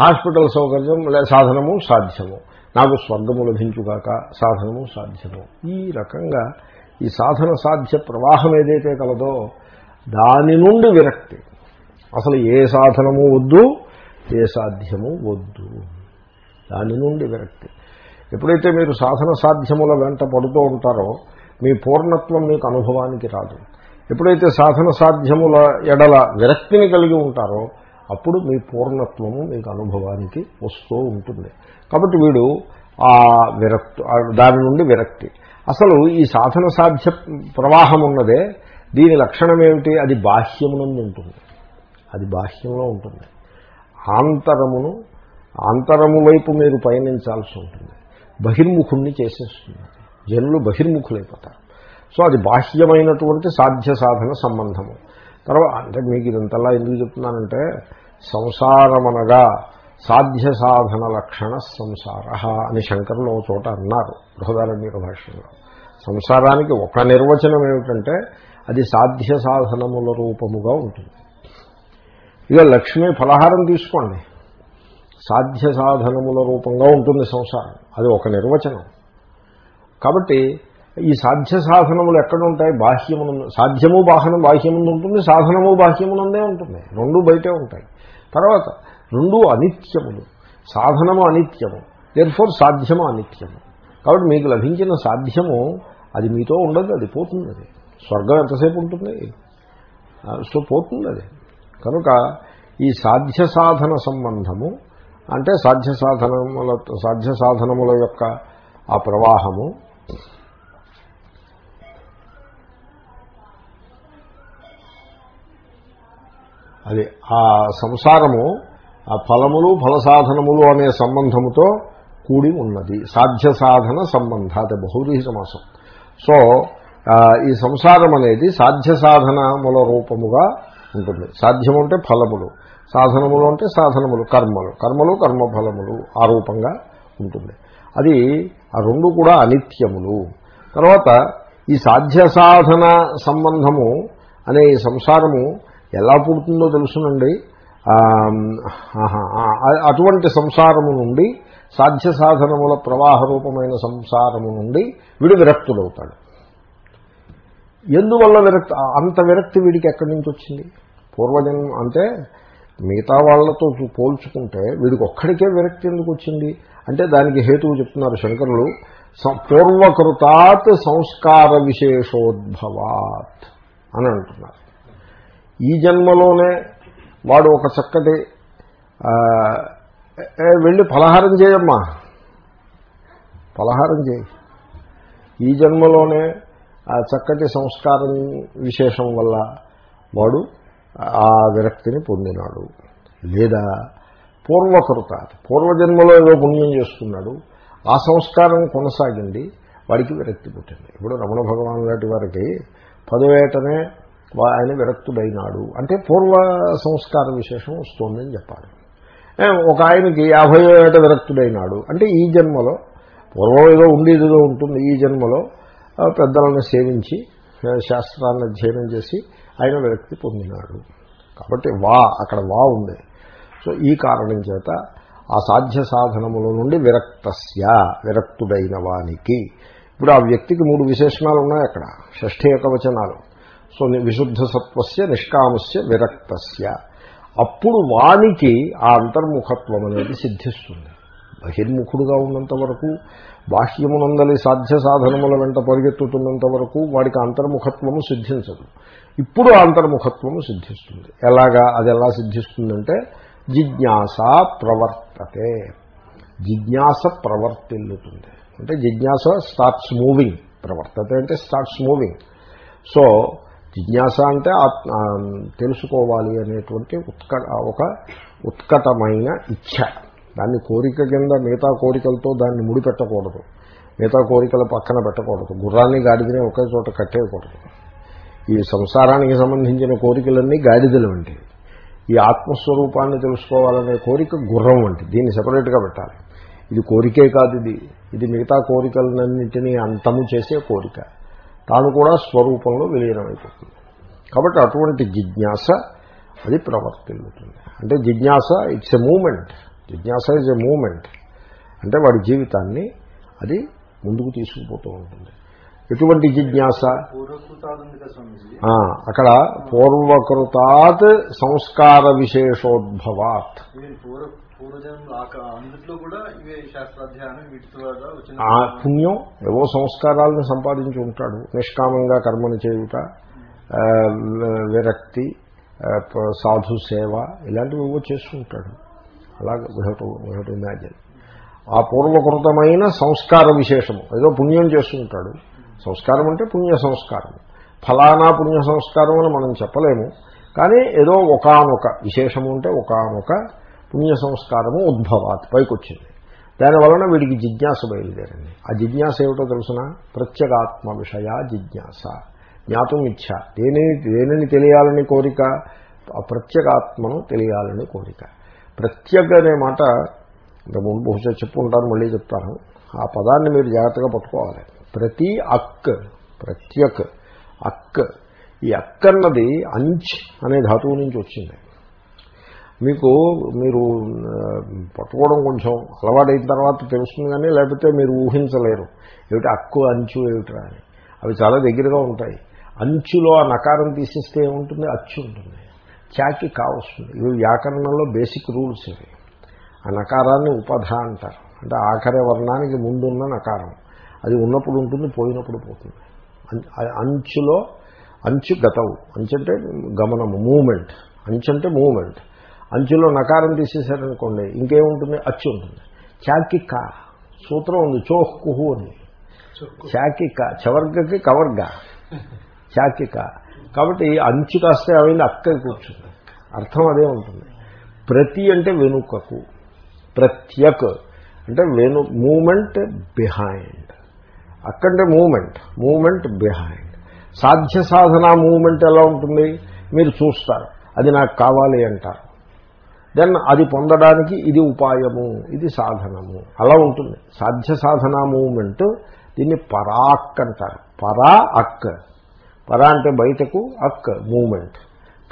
[SPEAKER 1] హాస్పిటల్ సౌకర్యం లే సాధనము సాధ్యము. నాకు స్వర్గము లభించుగాక సాధనము సాధ్యము. ఈ రకంగా ఈ సాధన సాధ్య ప్రవాహం ఏదైతే కలదో దాని నుండి విరక్తి. అసలు ఏ సాధనము వద్దు ఏ సాధ్యము వద్దు. దాని నుండి విరక్తి. ఎప్పుడైతే మీరు సాధన సాధ్యముల వెంట పడుతూ ఉంటారో మీ పూర్ణత్వం మీకు అనుభవానికి రాదు. ఎప్పుడైతే సాధన సాధ్యముల ఎడల విరక్తిని కలిగి ఉంటారో అప్పుడు మీ పూర్ణత్వము మీకు అనుభవానికి వస్తూ ఉంటుంది. కాబట్టి వీడు ఆ విరక్తి దాని నుండి విరక్తి. అసలు ఈ సాధన సాధ్య ప్రవాహం ఉన్నదే దీని లక్షణం ఏమిటి? అది బాహ్యమునందు ఉంటుంది. అది బాహ్యంలో ఉంటుంది. ఆంతరమును ఆంతరము వైపు మీరు పయనించాల్సి ఉంటుంది. బహిర్ముఖుణ్ణి చేసేస్తుంది. జనులు బహిర్ముఖులైపోతారు. సో అది బాహ్యమైనటువంటి సాధ్య సాధన సంబంధము. తర్వాత అంటే మీకు ఇదంతలా ఎందుకు చెప్తున్నానంటే సంసారమనగా సాధ్య సాధన లక్షణ సంసార అని శంకరులు ఒక చోట అన్నారు బృహదారణ్యక భాషలో సంసారానికి ఒక నిర్వచనం ఏమిటంటే అది సాధ్య సాధనముల రూపముగా ఉంటుంది. ఇక లక్ష్మీ ఫలహారం తీసుకోండి. సాధ్య సాధనముల రూపంగా ఉంటుంది సంసారం. అది ఒక నిర్వచనం. కాబట్టి ఈ సాధ్య సాధనములు ఎక్కడ ఉంటాయి బాహ్యమునందు సాధ్యము బాహనం బాహ్యముందు ఉంటుంది సాధనము బాహ్యమునందే ఉంటుంది. రెండు బయటే ఉంటాయి. తర్వాత రెండు అనిత్యములు. సాధనము అనిత్యము. దేర్ఫోర్ సాధ్యము అనిత్యము. కాబట్టి మీకు లభించిన సాధ్యము అది మీతో ఉండదు అది పోతుంది అది. స్వర్గం ఎంతసేపు ఉంటుంది? సో పోతుంది అది. కనుక ఈ సాధ్య సాధన సంబంధము అంటే సాధ్య సాధనముల సాధ్య సాధనముల యొక్క ఆ ప్రవాహము. అది ఆ సంసారము ఆ ఫలములు ఫల సాధనములు అనే సంబంధముతో కూడి ఉన్నది. సాధ్య సాధన సంబంధ అది బహువ్రీహి సమాసం. సో ఈ సంసారం అనేది సాధ్య సాధనముల రూపముగా ఉంటుంది. సాధ్యము అంటే ఫలములు. సాధనములు అంటే సాధనములు కర్మలు. కర్మలు కర్మఫలములు ఆ రూపంగా ఉంటుంది. అది ఆ రెండు కూడా అనిత్యములు. తర్వాత ఈ సాధ్య సాధన సంబంధము అనే ఈ సంసారము ఎలా పుడుతుందో తెలుసునండి. అటువంటి సంసారము నుండి సాధ్య సాధనముల ప్రవాహ రూపమైన సంసారము నుండి వీడు విరక్తుడవుతాడు. ఎందువల్ల విరక్తి అంత విరక్తి వీడికి ఎక్కడి నుంచి వచ్చింది? పూర్వజన్మ అంటే మిగతా వాళ్ళతో పోల్చుకుంటే వీడికి ఒక్కడికే విరక్తి ఎందుకు వచ్చింది? అంటే దానికి హేతువు చెప్తున్నారు శంకరులు పూర్వకృతాత్ సంస్కార విశేషోద్భవాత్ అని అంటున్నారు. ఈ జన్మలోనే వాడు ఒక చక్కటి వెళ్ళి ఫలహారం చేయమ్మా. పలహారం చేయి. ఈ జన్మలోనే ఆ చక్కటి సంస్కారం విశేషం వల్ల వాడు ఆ విరక్తిని పొందినాడు. లేదా పూర్వకృత పూర్వజన్మలో ఏదో పుణ్యం చేసుకున్నాడు ఆ సంస్కారం కొనసాగింది వాడికి విరక్తి పుట్టింది. ఇప్పుడు రమణ భగవాన్ లాంటి వారికి పదవేటనే ఆయన విరక్తుడైనాడు. అంటే పూర్వ సంస్కార విశేషం వస్తుందని చెప్పాలి. ఒక ఆయనకి యాభై ఏట విరక్తుడైనాడు. అంటే ఈ జన్మలో పూర్వం ఏదో ఉండేది ఉంటుంది ఈ జన్మలో పెద్దలను సేవించి శాస్త్రాన్ని అధ్యయనం చేసి ఆయన విరక్తి పొందినాడు. కాబట్టి వా అక్కడ వా ఉంది. సో ఈ కారణం చేత ఆ సాధ్య సాధనముల నుండి విరక్తస్య విరక్తుడైన వానికి. ఇప్పుడు ఆ వ్యక్తికి మూడు విశేషణాలు ఉన్నాయి అక్కడ. షష్ఠీ ఏకవచనాలు. సో విశుద్ధ సత్వస్య నిష్కామస్య విరక్తస్య. అప్పుడు వానికి ఆ అంతర్ముఖత్వం అనేది సిద్ధిస్తుంది. బహిర్ముఖుడుగా ఉన్నంత వరకు బాహ్యమునందలి సాధ్య సాధనముల వెంట పరిగెత్తుతున్నంత వరకు వాడికి అంతర్ముఖత్వము సిద్ధించదు. ఇప్పుడు అంతర్ముఖత్వము సిద్ధిస్తుంది. ఎలాగా? అది ఎలా సిద్ధిస్తుందంటే జిజ్ఞాస ప్రవర్తతే. జిజ్ఞాస ప్రవర్తిల్లుతుంది. అంటే జిజ్ఞాస స్టార్ట్స్ మూవింగ్ ప్రవర్తతే అంటే స్టార్ట్స్ మూవింగ్ సో జిజ్ఞాస అంటే తెలుసుకోవాలి అనేటువంటి ఉత్క ఒక ఉత్కటమైన ఇచ్ఛ. దాన్ని కోరిక కింద మిగతా కోరికలతో దాన్ని ముడిపెట్టకూడదు. మిగతా కోరికలు పక్కన పెట్టకూడదు. గుర్రాన్ని గాడిదని ఒకే చోట కట్టేయకూడదు. ఈ సంసారానికి సంబంధించిన కోరికలన్నీ గాడిదలు వంటివి. ఈ ఆత్మస్వరూపాన్ని తెలుసుకోవాలనే కోరిక గుర్రం వంటి దీన్ని సపరేట్గా పెట్టాలి. ఇది కోరికే కాదు ఇది. ఇది మిగతా కోరికలన్నింటినీ అంతము చేసే కోరిక. తాను కూడా స్వరూపంలో విలీనమైపోతుంది. కాబట్టి అటువంటి జిజ్ఞాస అది ప్రవర్తిల్లుతుంది. అంటే జిజ్ఞాస ఇట్స్ ఎ మూమెంట్ జిజ్ఞాస ఇస్ ఎ మూమెంట్ అంటే వాడి జీవితాన్ని అది ముందుకు తీసుకుపోతూ ఉంటుంది. ఎటువంటి జిజ్ఞాస? అక్కడ పూర్వకృతాత్ సంస్కార విశేషోద్భవాత్. పుణ్యం ఏవో సంస్కారాలను సంపాదించి ఉంటాడు. నిష్కామంగా కర్మను చేయుట విరక్తి సాధు సేవ ఇలాంటివి ఏవో చేస్తుంటాడు అలాగే విహటు విహటు ఇమాజిన్ ఆ పూర్వకృతమైన సంస్కార విశేషము ఏదో పుణ్యం చేస్తుంటాడు సంస్కారం అంటే పుణ్య సంస్కారం ఫలానా పుణ్య సంస్కారం అని మనం చెప్పలేము. కానీ ఏదో ఒకానొక విశేషము అంటే ఒకనొక పుణ్య సంస్కారము ఉద్భవాత్ పైకొచ్చింది. దానివలన వీడికి జిజ్ఞాస బయలుదేరింది. ఆ జిజ్ఞాస ఏమిటో తెలుసిన? ప్రత్యేగాత్మ విషయ జిజ్ఞాస. జ్ఞాతం ఇచ్చ. దేనిని దేనిని తెలియాలని కోరిక? ఆ ప్రత్యేగాత్మను తెలియాలని కోరిక. ప్రత్యేక అనే మాట ఇంతకుముందు బహుశా చెప్పుకుంటాను మళ్ళీ చెప్తాను. ఆ పదాన్ని మీరు జాగ్రత్తగా పట్టుకోవాలి. ప్రతి అక్ ప్రత్యక్ అక్. ఈ అక్ అన్నది అంచ్ అనే ధాతువు నుంచి వచ్చింది. మీకు మీరు పట్టుకోవడం కొంచెం అలవాటైన తర్వాత తెలుస్తుంది కానీ లేకపోతే మీరు ఊహించలేరు. ఏమిటి అక్కు అంచు ఏమిట్రా అని. అవి చాలా దగ్గరగా ఉంటాయి. అంచులో ఆ నకారం తీసేస్తే ఏముంటుంది? అచ్చు ఉంటుంది. చాకి కావస్తుంది ఇవి వ్యాకరణంలో బేసిక్ రూల్స్ ఇవి. ఆ నకారాన్ని ఉపధ అంటారు. అంటే ఆఖరి వర్ణానికి ముందున్న నకారం. అది ఉన్నప్పుడు ఉంటుంది పోయినప్పుడు పోతుంది. అంచులో అంచు గతం. అంచు అంటే గమనము మూమెంట్. అంచు అంటే మూమెంట్. అంచులో నకారం తీసేశారనుకోండి ఇంకేముంటుంది? అచ్చు ఉంటుంది. చాకి కా సూత్రం ఉంది చోహ్ కుహు అని. చాకి కా చవర్గకి కవర్గ. చాకి కా కాబట్టి అంచు కాస్తే అవన్నీ అక్క కూర్చుంది. అర్థం అదే ఉంటుంది. ప్రతి అంటే వెనుకకు. ప్రత్యక్. అంటే వెను మూమెంట్ బిహైండ్. అక్కంటే మూమెంట్ మూమెంట్ బిహైండ్. సాధ్య సాధన మూమెంట్ ఎలా ఉంటుంది? మీరు చూస్తారు. అది నాకు కావాలి అంటారు. దెన్ అది పొందడానికి ఇది ఉపాయము ఇది సాధనము. అలా ఉంటుంది. సాధ్య సాధన మూమెంట్ దీన్ని పరాక్ అంటారు. పరా అక్. పరా అంటే బయటకు అక్ మూమెంట్.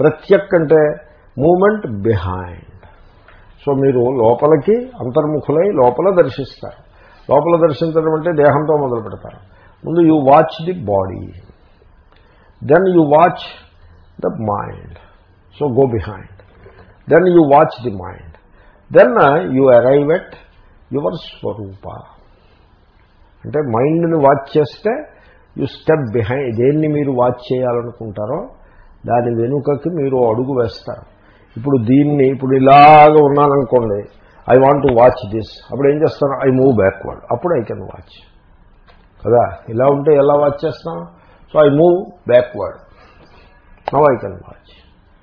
[SPEAKER 1] ప్రత్యక్ అంటే మూమెంట్ బిహైండ్. సో మీరు లోపలికి అంతర్ముఖులై లోపల దర్శిస్తారు. లోపల దర్శించడం అంటే దేహంతో మొదలు పెడతారు. ముందు you watch the body then you watch the mind so go behind then you watch the mind then you arrive at your స్వరూప అంటే మైండ్ని వాచ్ చేస్తే యు స్టెప్ బిహైండ్ దేన్ని మీరు వాచ్ చేయాలనుకుంటారో దాని వెనుకకి మీరు అడుగు వేస్తారు. ఇప్పుడు దీన్ని ఇప్పుడు ఇలాగ ఉన్నాననుకోండి I want to watch this అప్పుడు ఏం చేస్తాను? ఐ మూవ్ బ్యాక్వర్డ్ అప్పుడు ఐ కెన్ వాచ్ కదా? ఇలా ఉంటే ఎలా వాచ్ చేస్తాం? So I move backward now I can watch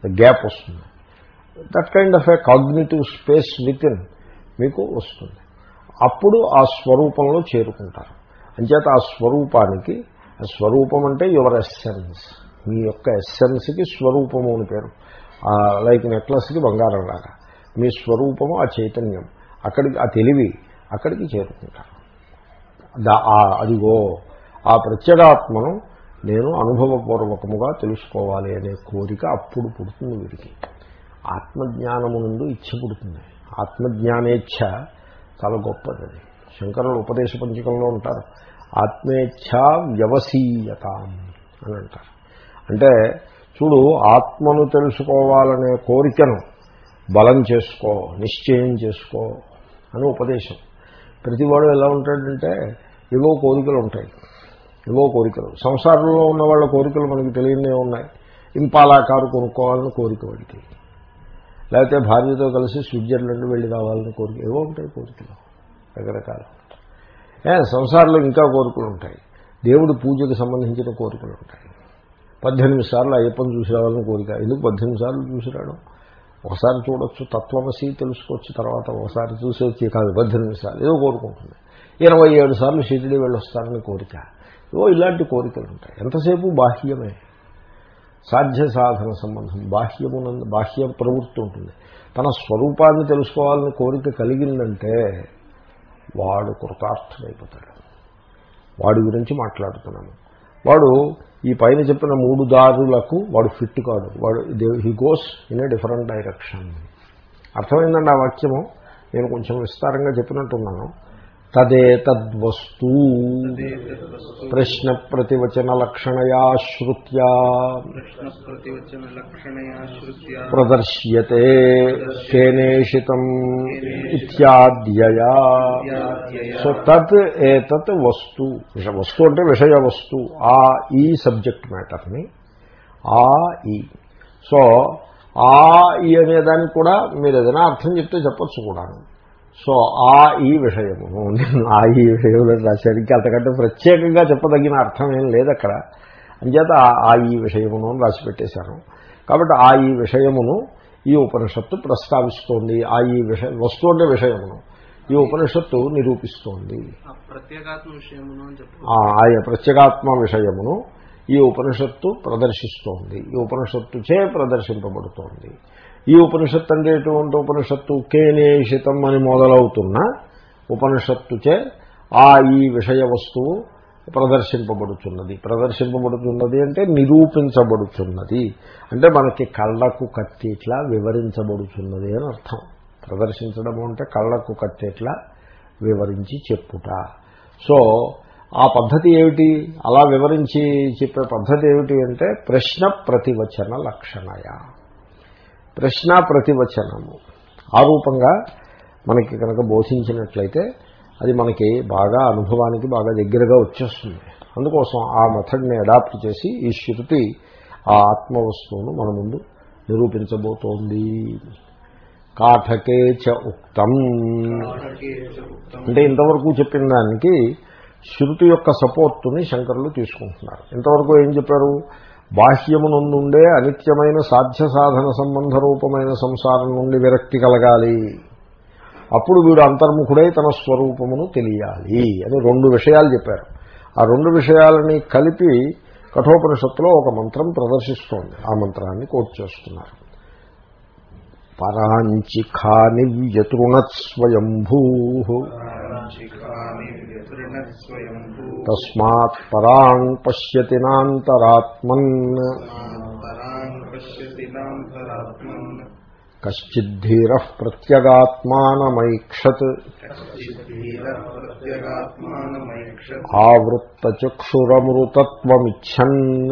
[SPEAKER 1] the gap వస్తుంది. That kind of a cognitive space within మీకు వస్తుంది. అప్పుడు ఆ స్వరూపంలో చేరుకుంటారు. అంచేత ఆ స్వరూపానికి స్వరూపం అంటే యువర్ ఎస్సెన్స్ మీ యొక్క ఎస్సెన్స్కి స్వరూపము అని పేరు. లైక్ నెక్లెస్కి బంగారం లాగా. మీ స్వరూపము ఆ చైతన్యం. అక్కడికి ఆ తెలివి అక్కడికి చేరుకుంటారు. అదిగో ఆ ప్రత్యేగాత్మను నేను అనుభవపూర్వకముగా తెలుసుకోవాలి అనే కోరిక అప్పుడు పుడుతుంది వీడికి. ఆత్మజ్ఞానము నుండి ఇచ్చ పుడుతుంది. ఆత్మజ్ఞానేచ్ఛ చాలా గొప్పది అది. శంకరులు ఉపదేశ పంచకంలో ఉంటారు. ఆత్మేచ్ఛ వ్యవసీయత అని అంటారు. అంటే చూడు ఆత్మను తెలుసుకోవాలనే కోరికను బలం చేసుకో నిశ్చయం చేసుకో అని ఉపదేశం. ప్రతివాడు ఎలా ఉంటాడంటే ఏవో కోరికలు ఉంటాయి. ఏవో కోరికలు. సంసారంలో ఉన్న వాళ్ళ కోరికలు మనకి తెలియనే ఉన్నాయి. ఇంపాలా కారు కొనుక్కోవాలని కోరిక వాడికి. లేకపోతే భార్యతో కలిసి స్విట్జర్లాండ్ వెళ్ళి రావాలని కోరిక. ఏవో ఉంటాయి కోరికలు. రకరకాలు. ఏ సంసారంలో ఇంకా కోరికలు ఉంటాయి. దేవుడి పూజకు సంబంధించిన కోరికలు ఉంటాయి. పద్దెనిమిది సార్లు అయ్యప్పని చూసి రావాలని కోరిక. ఎందుకు పద్దెనిమిది సార్లు చూసి రావడం? ఒకసారి చూడొచ్చు తత్వమసి తెలుసుకోవచ్చు తర్వాత ఒకసారి చూసేసి కాదు పద్దెనిమిది సార్లు ఏదో కోరుకుంటుంది. ఇరవై ఏడు సార్లు షిరిడి వెళ్ళొస్తానని కోరిక. ఏవో ఇలాంటి కోరికలు ఉంటాయి ఎంతసేపు బాహ్యమే. సాధ్య సాధన సంబంధం బాహ్యమునందు బాహ్య ప్రవృత్తి ఉంటుంది. తన స్వరూపాన్ని తెలుసుకోవాలని కోరిక కలిగిందంటే వాడు కృతార్థమైపోతాడు వాడి గురించి మాట్లాడుతున్నాను. వాడు ఈ పైన చెప్పిన మూడు దారులకు వాడు ఫిట్ కాడు. వాడు he goes in a different direction అర్థమైందండి ఆ వాక్యము? నేను కొంచెం విస్తారంగా చెప్పినట్టున్నాను. తదే తద్వస్తు ప్రశ్న ప్రతివచన లక్షణయా శ్రుత్యా ప్రదర్శ్యతే కేనేషితం ఇత్యాద్యయా. సో తత్ ఏతత్ వస్తు. వస్తు అంటే విషయ వస్తు. ఆ ఈ సబ్జెక్ట్ మ్యాటర్ని. ఆ ఈ. సో ఆ ఈ అనే దానికి కూడా మీరు ఏదైనా అర్థం చెప్తే చెప్పొచ్చు కూడాను. సో ఆ ఈ విషయము నేను ఆ ఈ విషయంలో రాశారు ఇంకా అంతకంటే ప్రత్యేకంగా చెప్పదగిన అర్థం ఏం లేదు అక్కడ. అంచేత ఆ- ఆ ఈ విషయమును అని రాసి పెట్టేశాను కాబట్టి ఆ ఈ విషయమును ఈ ఉపనిషత్తు ప్రస్తావిస్తోంది. ఆ ఈ విషయం వస్తువు అంటే విషయమును ఈ ఉపనిషత్తు నిరూపిస్తోంది.
[SPEAKER 3] ఆ విషయమును
[SPEAKER 1] ప్రత్యేగాత్మ విషయమును ఈ ఉపనిషత్తు ప్రదర్శిస్తోంది. ఈ ఉపనిషత్తు చే ప్రదర్శింపబడుతోంది. ఈ ఉపనిషత్తు అంటే ఎటువంటి ఉపనిషత్తు? కేనేషితం అని మొదలవుతున్న ఉపనిషత్తుచే ఆ ఈ విషయ వస్తువు ప్రదర్శింపబడుచున్నది. ప్రదర్శింపబడుతున్నది అంటే నిరూపించబడుచున్నది. అంటే మనకి కళ్ళకు కట్టేట్లా వివరించబడుతున్నది అని అర్థం. ప్రదర్శించడం అంటే కళ్ళకు కట్టేట్లా వివరించి చెప్పుట. సో ఆ పద్ధతి ఏమిటి? అలా వివరించి చెప్పే పద్ధతి ఏమిటి అంటే ప్రశ్న ప్రతివచన లక్షణయ. ప్రశ్న ప్రతివచనము. ఆ రూపంగా మనకి కనుక బోధించినట్లయితే అది మనకి బాగా అనుభవానికి బాగా దగ్గరగా వచ్చేస్తుంది. అందుకోసం ఆ మెథడ్ని అడాప్ట్ చేసి ఈ శృతి ఆ ఆత్మవస్తువును మన ముందు నిరూపించబోతోంది. కాఠకే చ ఉక్తం. అంటే ఇంతవరకు చెప్పిన దానికి శృతి యొక్క సపోర్టుని శంకరులు తీసుకుంటున్నారు. ఇంతవరకు ఏం చెప్పారు? బాహ్యమునందుండే అనిత్యమైన సాధ్య సాధన సంబంధ రూపమైన సంసారం నుండి విరక్తి కలగాలి. అప్పుడు వీడు అంతర్ముఖుడై తన స్వరూపమును తెలియాలి అని రెండు విషయాలు చెప్పారు. ఆ రెండు విషయాలని కలిపి కఠోపనిషత్తులో ఒక మంత్రం ప్రదర్శిస్తోంది. ఆ మంత్రాన్ని కోట్ చేస్తున్నారు. పరాంచిఖాని వ్యతృణత్ స్వయంభూ తస్మాత్ పరాంగ్ పశ్యతి నాంతరాత్మన్. కశ్చిద్ధీర ప్రత్యగాత్మానమైక్షత్. ఆవృత్తచక్షురమృతత్వమిచ్చన్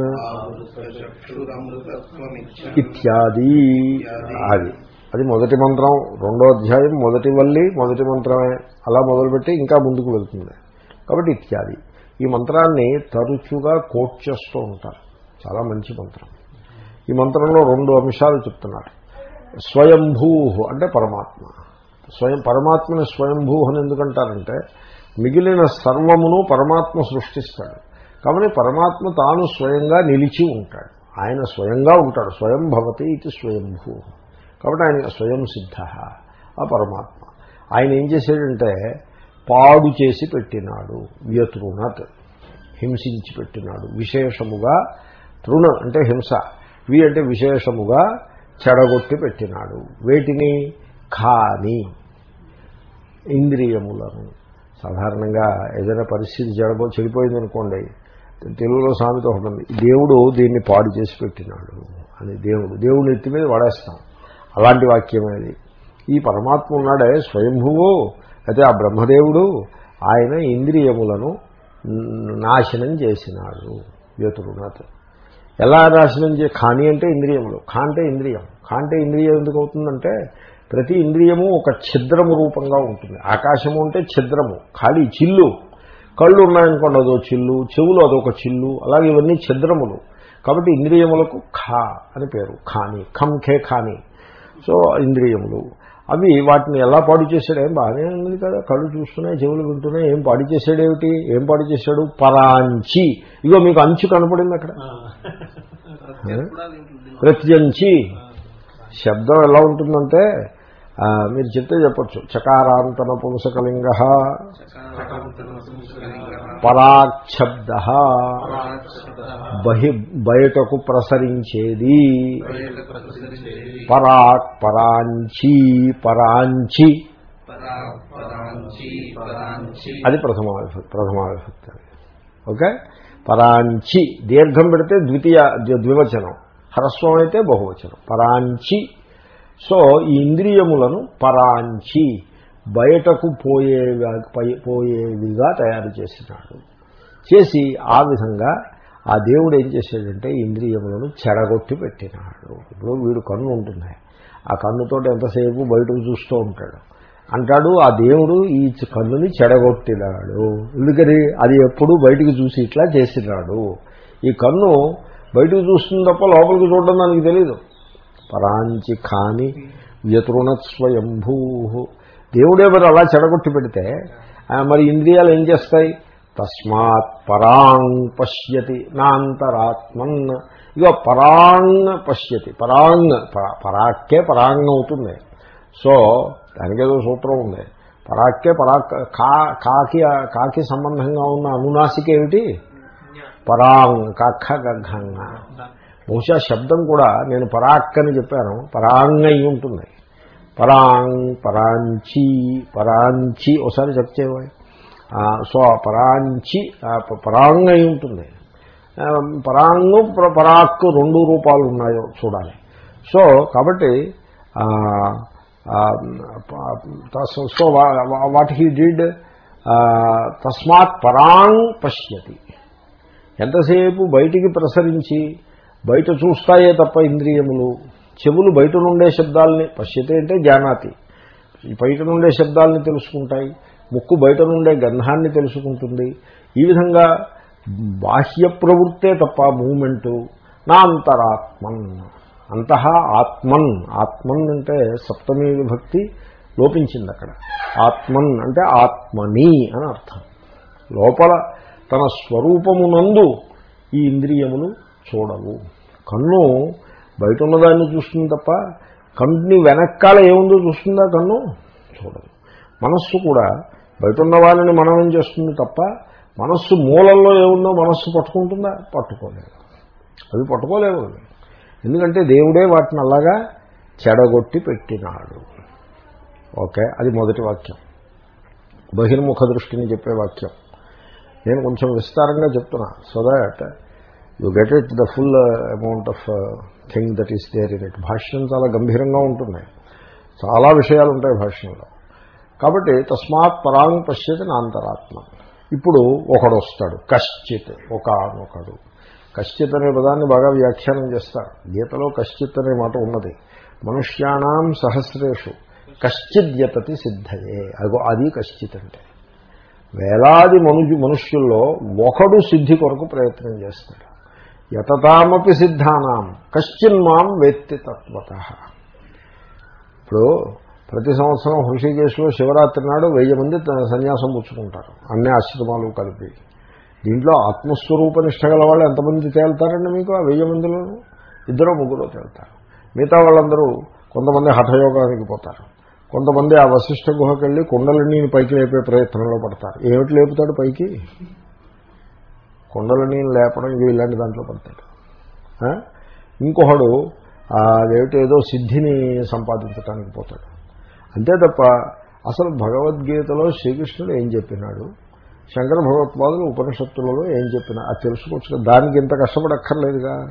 [SPEAKER 3] చక్షురమృతత్వమిచ్చ
[SPEAKER 1] ఇత్యాది అది అది మొదటి మంత్రం రెండో అధ్యాయం మొదటి వల్లి మొదటి మంత్రమే. అలా మొదలుపెట్టి ఇంకా ముందుకు వెళ్తుంది. కాబట్టి ఇత్యాది. ఈ మంత్రాన్ని తరచుగా కోట్ చేస్తూ ఉంటారు. చాలా మంచి మంత్రం. ఈ మంత్రంలో రెండు అంశాలు చెప్తున్నారు. స్వయంభూ అంటే పరమాత్మ. స్వయం పరమాత్మని స్వయంభూ అని ఎందుకంటారంటే మిగిలిన సర్వమును పరమాత్మ సృష్టిస్తాడు. కాబట్టి పరమాత్మ తాను స్వయంగా నిలిచి ఉంటాడు. ఆయన స్వయంగా ఉంటాడు. స్వయం భవతి ఇది స్వయంభూ కాబట్టి ఆయన స్వయం సిద్ధ ఆ పరమాత్మ. ఆయన ఏం చేశాడంటే పాడు చేసి పెట్టినాడు వ్యతృణత్ హింసించి పెట్టినాడు. విశేషముగా తృణ అంటే హింస. వి అంటే విశేషముగా చెడగొట్టి పెట్టినాడు. వేటిని? ఖాని. ఇంద్రియములను. సాధారణంగా ఏదైనా పరిస్థితి చెడబో చెడిపోయింది అనుకోండి తెలుగులో సామెత ఉంటుంది దేవుడు దీన్ని పాడు చేసి పెట్టినాడు అని దేవుడు. దేవుడి ఎత్తి మీద వాడేస్తాం అలాంటి వాక్యమేది ఈ పరమాత్మ ఉన్నాడే స్వయంభువు అయితే ఆ బ్రహ్మదేవుడు ఆయన ఇంద్రియములను నాశనం చేసినాడు. యతురునాథ్. ఎలా నాశనం చే ఖాని అంటే ఇంద్రియములు ఖా అంటే ఇంద్రియం. ఖా అంటే ఇంద్రియం ఎందుకు అవుతుందంటే ప్రతి ఇంద్రియము ఒక ఛిద్రము రూపంగా ఉంటుంది. ఆకాశము అంటే ఛిద్రము ఖాళీ చిల్లు. కళ్ళు ఉన్నాయనుకోండి అదో చిల్లు చెవులు అదొక చిల్లు అలాగే ఇవన్నీ ఛిద్రములు. కాబట్టి ఇంద్రియములకు ఖా అని పేరు ఖాని ఖం ఖాని. సో ఇంద్రియములు. అవి వాటిని ఎలా పాడు చేశాడు? ఏం బాగానే ఉంది కదా. కళ్ళు చూస్తున్నాయి చెవులు వింటున్నాయి. ఏం పాడు చేశాడేమిటి? ఏం పాడు చేశాడు? పరాంచి. ఇగో మీకు అంచు కనపడింది అక్కడ. ప్రత్యంచి. శబ్దం ఎలా ఉంటుందంటే మీరు చెప్తే చెప్పచ్చు. చకారాంతన పుంసకలింగ పరాక్షబ్ద బహి బయటకు ప్రసరించేది. పరాక్ పరాంచి పరాంచి అది ప్రథమా ప్రథమా విభక్తి ఓకే? పరాంచి దీర్ఘం పెడితే ద్వితీయ ద్వివచనం. హ్రస్వం అయితే బహువచనం. పరాంచి సో ఈ ఇంద్రియములను పరాంచి బయటకు పోయే పోయేవిగా తయారు చేసినాడు. చేసి ఆ విధంగా ఆ దేవుడు ఏం చేశాడంటే ఇంద్రియములను చెడగొట్టి పెట్టినాడు. ఇప్పుడు వీడు కన్ను ఉంటుంది ఆ కన్నుతో ఎంతసేపు బయటకు చూస్తూ ఉంటాడు. అంటాడు ఆ దేవుడు ఈ కన్నుని చెడగొట్టినాడు. ఎందుకని? అది ఎప్పుడు బయటికి చూసి ఇట్లా చేసినాడు. ఈ కన్ను బయటకు చూస్తుంది తప్ప లోపలికి చూడడం దానికి తెలీదు. పరాంచి కాని వ్యతృణత్ స్వయంభూ దేవుడే మరి అలా చెడగొట్టి పెడితే మరి ఇంద్రియాలు ఏం చేస్తాయి? తస్మాత్ పరాంగ్ పశ్యతి నాంతరాత్మన్. ఇక పరాంగ్ పశ్యతి పరాంగ్ పరాక్కే పరాంగ్ అవుతుంది. సో దానికేదో సూత్రం ఉంది. పరాక్కే పరాక్ కా కాకి కాకి సంబంధంగా ఉన్న అనునాసిక ఏమిటి? పరాంగ్ కఖ గఘంగా బహుశా శబ్దం కూడా నేను పరాక్ అని చెప్పాను. పరాంగ్ అయి ఉంటుంది. పరాంగ్ పరాంచి పరాంచి ఒకసారి చెక్ చేయవాలి సో పరాంచి పరాంగ్ అయి ఉంటుంది పరాంగు పరాక్కు రెండు రూపాలు ఉన్నాయో చూడాలి. సో కాబట్టి సో వాట్ హీ డిడ్ తస్మాత్ పరాంగ్ పశ్యతి. ఎంతసేపు బయటికి ప్రసరించి బయట చూస్తాయే తప్ప ఇంద్రియములు. చెవులు బయట నుండే శబ్దాలని పశ్యతే అంటే జ్ఞానాతి. బయట నుండే శబ్దాలని తెలుసుకుంటాయి. ముక్కు బయట నుండే గంధాన్ని తెలుసుకుంటుంది. ఈ విధంగా బాహ్య ప్రవృత్తే తప్ప మూమెంటు నా అంతరాత్మన్ అంతః ఆత్మన్. ఆత్మన్ అంటే సప్తమి విభక్తి లోపించింది అక్కడ. ఆత్మన్ అంటే ఆత్మని అని అర్థం. లోపల తన స్వరూపమునందు ఈ ఇంద్రియములు చూడవు. కన్ను బయట ఉన్నదాన్ని చూస్తుంది తప్ప కంటిని వెనకాల ఏముందో చూస్తుందా కన్ను? చూడదు. మనస్సు కూడా బయట ఉన్న వాళ్ళని మనం ఏం చేస్తుంది తప్ప మనస్సు మూలంలో ఏముందో మనస్సు పట్టుకుంటుందా? పట్టుకోలేదు. అవి పట్టుకోలేవు ఎందుకంటే దేవుడే వాటిని అలాగా చెడగొట్టి పెట్టినాడు. ఓకే అది మొదటి వాక్యం. బహిర్ముఖ దృష్టిని చెప్పే వాక్యం. నేను కొంచెం విస్తారంగా చెప్తున్నా. So that you get it the full amount of thing that is there in it భాష్యం చాలా గంభీరంగా ఉంటుంది. చాలా విషయాలు ఉంటాయి భాష్యంలో. కాబట్టి తస్మాత్ పరాంగ్ పశ్యతి నాంతరాత్మ. ఇప్పుడు ఒకడు వస్తాడు కశ్చిత్ ఒకనొకడు. కశ్చిత్ అనే పదాన్ని బాగా వ్యాఖ్యానం చేస్తారు. గీతలో కశ్చిత్ అనే మాట ఉన్నది. మనుష్యాణం సహస్రేషు. కశ్చిద్యతతి సిద్ధయే. అగో అది కశ్చిత్ అంటే. వేలాది మనుషు మనుష్యుల్లో ఒకడు సిద్ధి కొరకు ప్రయత్నం చేస్తాడు. యతతామపి సిద్ధానాం కశ్చిన్మాం వేత్తి తత్వత. ఇప్పుడు ప్రతి సంవత్సరం హృషికేశ్లో శివరాత్రి నాడు వెయ్యి మంది త- సన్యాసం పుచ్చుకుంటారు అన్ని ఆశ్రమాలు కలిపి. దీంట్లో ఆత్మస్వరూప నిష్ట గల వాళ్ళు ఎంతమంది తేలుతారండి మీకు ఆ వెయ్యి మందిలో? ఇద్దరు ముగ్గురు తేలుతారు. మిగతా వాళ్ళందరూ కొంతమంది హఠయోగానికి పోతారు. కొంతమంది ఆ వశిష్ఠ గుహకెళ్ళి వెళ్ళి పైకి లేపే ప్రయత్నంలో పడతారు. ఏమిటి లేపుతాడు పైకి? కుండలని లేపడం ఇవి ఇలాంటి దాంట్లో పడతాడు. ఇంకొకడు అదేమిటి ఏదో సిద్ధిని సంపాదించడానికి పోతాడు. అంతే తప్ప అసలు భగవద్గీతలో శ్రీకృష్ణుడు ఏం చెప్పినాడు? శంకర భగవత్పాదులు ఉపనిషత్తులలో ఏం చెప్పినా అది తెలుసుకోవచ్చు దానికి ఇంత కష్టపడక్కర్లేదుగా.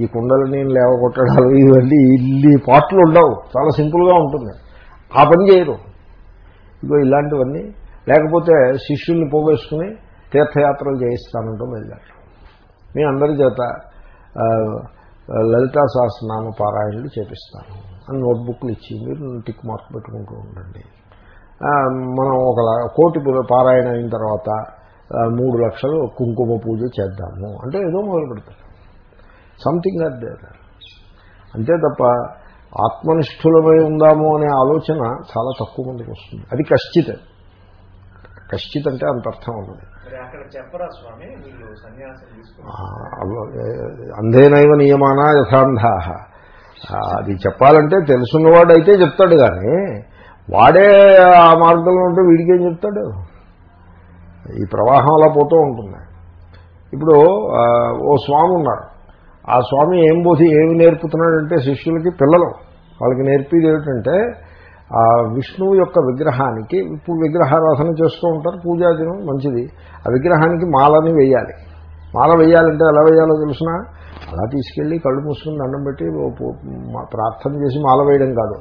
[SPEAKER 1] ఈ కుండలని లేవగొట్టడాలు ఇవన్నీ ఇల్లి పాటలు ఉండవు. చాలా సింపుల్గా ఉంటుంది. ఆ పని చేయరు. ఇగో ఇలాంటివన్నీ. లేకపోతే శిష్యుల్ని పోగేసుకుని తీర్థయాత్రలు చేయిస్తానంటూ వెళ్ళారు మీ అందరి చేత లలితా సహస్రనామ పారాయణలు చేపిస్తాను. అని నోట్బుక్లు ఇచ్చి మీరు టిక్ మార్క్ పెట్టుకుంటూ ఉండండి. మనం ఒక ల- కోటి పారాయణ అయిన తర్వాత మూడు లక్షలు కుంకుమ పూజ చేద్దాము. అంటే ఏదో మొదలు పెడతారు. సంథింగ్ అట్ దేర్ అంతే తప్ప ఆత్మనిష్ఠులమై ఉందాము అనే ఆలోచన చాలా తక్కువ మందికి వస్తుంది. అది కశ్చిత్. కశ్చిత్ అంటే అంత అర్థం ఉన్నది
[SPEAKER 3] చెప్పరా
[SPEAKER 1] అంధేనైవ నియమానా యథాంధా. అది చెప్పాలంటే తెలుసున్నవాడు అయితే చెప్తాడు కానీ వాడే ఆ మార్గంలో ఉంటే వీడికేం చెప్తాడు? ఈ ప్రవాహం అలా పోతూ ఉంటుంది. ఇప్పుడు ఓ స్వామి ఉన్నారు. ఆ స్వామి ఏం పోసి ఏమి నేర్పుతున్నాడంటే శిష్యులకి పిల్లలు. వాళ్ళకి నేర్పేది ఏమిటంటే ఆ విష్ణువు యొక్క విగ్రహానికి ఇప్పుడు విగ్రహారాధన చేస్తూ ఉంటారు పూజాదినం మంచిది. ఆ విగ్రహానికి మాలని వేయాలి. మాల వేయాలంటే ఎలా వేయాలో తెలిసిన? అలా తీసుకెళ్ళి కళ్ళు మూసుకుని దండం పెట్టి ప్రార్థన చేసి మాల వేయడం కాదు.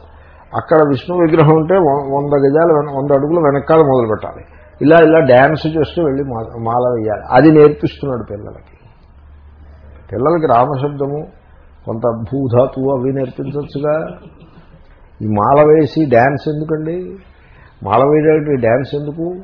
[SPEAKER 1] అక్కడ విష్ణు విగ్రహం ఉంటే వంద గజాలు వెన- వంద అడుగులు వెనకాల మొదలు పెట్టాలి. ఇలా ఇలా డ్యాన్స్ చేస్తూ వెళ్ళి మాల వేయాలి. అది నేర్పిస్తున్నాడు పిల్లలకి. పిల్లలకి రామశబ్దము కొంత భూధాతువు అవి నేర్పించవచ్చుగా. ఈ మాల వేసి డ్యాన్స్ ఎందుకండి? మాల వేయడానికి డ్యాన్స్ ఎందుకు?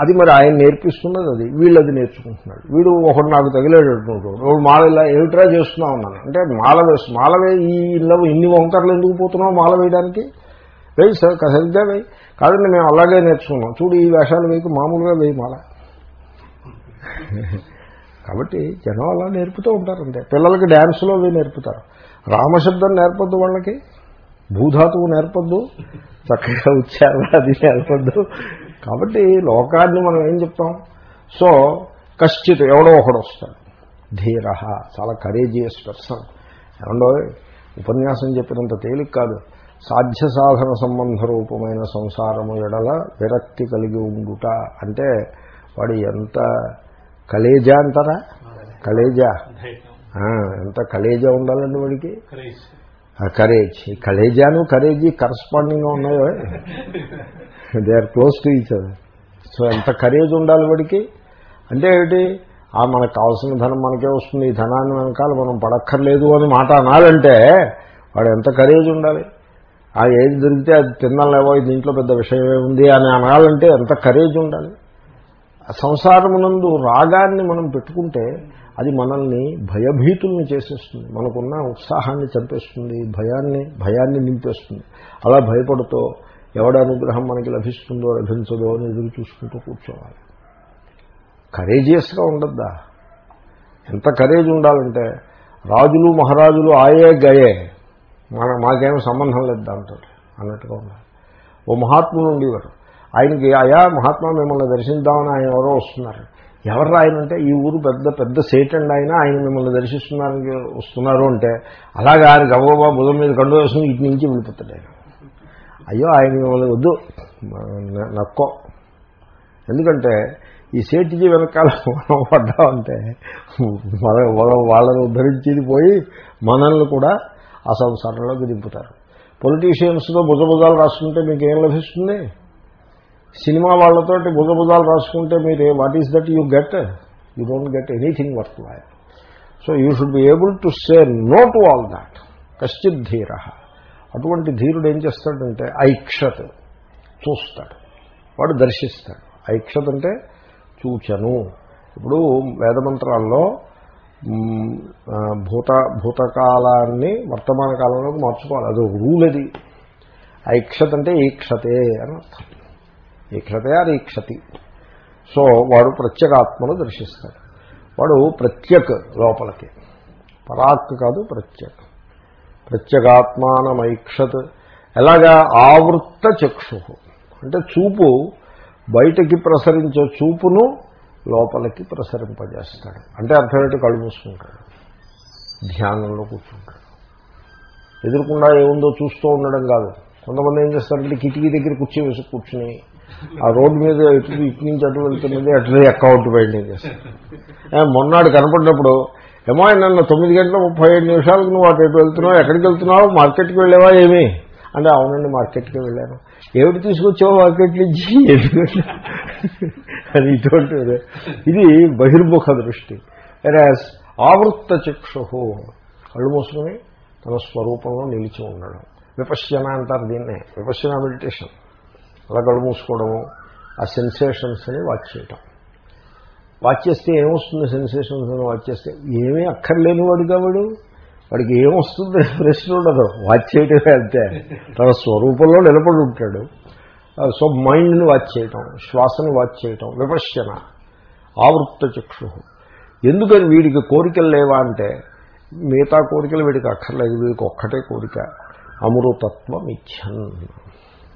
[SPEAKER 1] అది మరి ఆయన నేర్పిస్తున్నది అది. వీళ్ళు అది నేర్చుకుంటున్నాడు వీడు ఒకడు నాకు తగిలేటట్టు నువ్వు మాల ఇలా ఏమిట్రా చేస్తున్నావు అన్నాను అంటే మాల వేసి మాల వే ఈ ఇలా ఇన్ని వంకర్లు ఎందుకు పోతున్నావు మాల వేయడానికి? వేయి సార్ సరిగ్గా వేయి. కాదండి మేము అలాగే నేర్చుకున్నాం. చూడు ఈ వేషాలు వేయకు మామూలుగా వేయి మాల. కాబట్టి జనం అలా నేర్పుతూ ఉంటారు అంతే. పిల్లలకి డ్యాన్స్లో అవి నేర్పుతారు. రామశబ్దం నేర్పొద్దు వాళ్ళకి. భూధాతువు నేర్పొద్దు చక్కగా ఉచ్చారణ అది నేర్పొద్దు. కాబట్టి లోకాన్ని మనం ఏం చెప్తాం? సో కశ్చిత్ ఎవడో ఒకడు వస్తాడు. ధీర చాలా కరేజియస్ పర్సన్ ఏమండో ఉపన్యాసం చెప్పినంత తేలిక కాదు. సాధ్య సాధన సంబంధ రూపమైన సంసారము ఎడల విరక్తి కలిగి ఉండుట. అంటే వాడు ఎంత కలేజా అంటారా? కలేజా. ఎంత కలేజా ఉండాలండి వాడికి? కరేజ్ ఈ కలేజాను కరేజీ కరస్పాండింగ్గా ఉన్నాయో? They are close to each other so ఎంత కరేజ్ ఉండాలి వాడికి? అంటే ఏమిటి? ఆ మనకు కావాల్సిన ధనం మనకే వస్తుంది. ఈ ధనాన్ని వెనకాల మనం పడక్కర్లేదు అని మాట అనాలంటే వాడు ఎంత కరేజ్ ఉండాలి? ఆ ఏది దొరికితే అది తిన్నాలేవో దీంట్లో పెద్ద విషయమే ఉంది అని అనాలంటే ఎంత కరేజ్ ఉండాలి? ఆ సంసారమునందు రాగాన్ని మనం పెట్టుకుంటే అది మనల్ని భయభీతుల్ని చేసేస్తుంది. మనకున్న ఉత్సాహాన్ని చంపేస్తుంది. భయాన్ని భయాన్ని నింపేస్తుంది. అలా భయపడుతూ ఎవడ అనుగ్రహం మనకి లభిస్తుందో లభించదో అని ఎదురు చూసుకుంటూ కూర్చోవాలి. కరేజియస్గా ఉండద్దా? ఎంత కరేజ్ ఉండాలంటే రాజులు మహారాజులు ఆయే గయే. మన మాకేం సంబంధం లేదు దాంతో అన్నట్టుగా ఉండాలి. ఓ మహాత్ములు ఉండేవారు. ఆయనకి అయా మహాత్మా మిమ్మల్ని దర్శిద్దామని ఆయన ఎవరో వస్తున్నారు. ఎవరు ఆయన అంటే ఈ ఊరు పెద్ద పెద్ద సేట్ అండ్ ఆయన ఆయన మిమ్మల్ని దర్శిస్తున్నారని వస్తున్నారు అంటే అలాగే ఆయన గబగబా బుధం మీద కండు వేసుకుని ఇటు నుంచి వెళ్ళిపోతాడు ఆయన. అయ్యో ఆయన మిమ్మల్ని వద్దు నక్కో. ఎందుకంటే ఈ సేటిజీ వెనకాల మనం పడ్డామంటే మన వాళ్ళని ఉద్ధరించేది పోయి మనల్ని కూడా ఆ సంసారంలోకి దింపుతారు. పొలిటీషియన్స్తో భుజభుజాలు రాసుకుంటే మీకు ఏం లభిస్తుంది? సినిమా వాళ్ళతోటి భుజభుజాలు రాసుకుంటే మీరు what is that you get you don't get anything worthwhile so you should be able to say no to all that కశ్చిత్ ధీర అటువంటి ధీరుడు ఏం చేస్తాడంటే ఐక్షత్ చూస్తాడు. వాడు దర్శిస్తాడు. ఐక్షత్ అంటే చూచను. ఇప్పుడు వేదమంత్రాల్లో భూత భూతకాలాన్ని వర్తమాన కాలంలోకి మార్చుకోవాలి. అది ఒక రూల్ అది. ఐక్షత్ అంటే ఈక్షతే అని అర్థం. ఈక్షతే అది సో వాడు ప్రత్యేగాత్మను దర్శిస్తాడు. వాడు ప్రత్యక్ లోపలికి. పరాక్ కాదు ప్రత్యక్. ప్రత్యేగాత్మానమైక్షత్. ఎలాగా? ఆవృత్త చక్షు. అంటే చూపు బయటికి ప్రసరించే చూపును లోపలికి ప్రసరింపజేస్తాడు. అంటే అర్థం ఏంటి? కళ్ళు మూసుకుంటాడు. ధ్యానంలో కూర్చుంటాడు. ఎదురుకుండా ఏముందో చూస్తూ ఉండడం కాదు. కొంతమంది ఏం చేస్తారంటే కిటికీ దగ్గర కుర్చీ వేసి కూర్చుని ఆ రోడ్డు మీద ఇటు ఇటు నుంచి అటు వెళ్తున్నది అట్లే అకౌంట్ బైండింగ్ చేస్తాను ఏ, మొన్నాడు కనపడినప్పుడు ఏమో నన్ను తొమ్మిది గంటల ముప్పై ఏడు నిమిషాలకు నువ్వు అటు ఎటు వెళ్తున్నావు ఎక్కడికి వెళ్తున్నావు మార్కెట్కి వెళ్ళావా ఏమి? అంటే అవునండి మార్కెట్కి వెళ్ళాను. ఏమిటి తీసుకొచ్చావు మార్కెట్ నుంచి? అది ఇటువంటిది ఇది బహిర్ముఖ దృష్టి. వెరాస్ ఆవృత్త చక్షు కళ్ళు మూసుకుని తన స్వరూపంలో నిలిచి ఉండడం. విపశ్యన అంటారు దీన్నే విపశ్యన మెడిటేషన్ అలా కళ్ళు మూసుకోవడము ఆ సెన్సేషన్స్ని వాచ్ చేయటం. వాచ్ చేస్తే ఏమొస్తుంది సెన్సేషన్స్ అని వాచ్ చేస్తే ఏమీ అక్కర్లేని వాడు వాడు? వాడికి ఏమొస్తుంది ప్రశ్న ఉండదు. వాచ్ చేయటమే అంతే. తన స్వరూపంలో నిలబడి ఉంటాడు. సో మైండ్ని వాచ్ చేయటం శ్వాసని వాచ్ చేయటం విపశ్యన ఆవృత్త చక్షు ఎందుకని వీడికి కోరికలు లేవా అంటే మిగతా కోరికలు వీడికి అక్కర్లేదు. వీడికి ఒక్కటే కోరిక అమృతత్వం ఇచ్చన్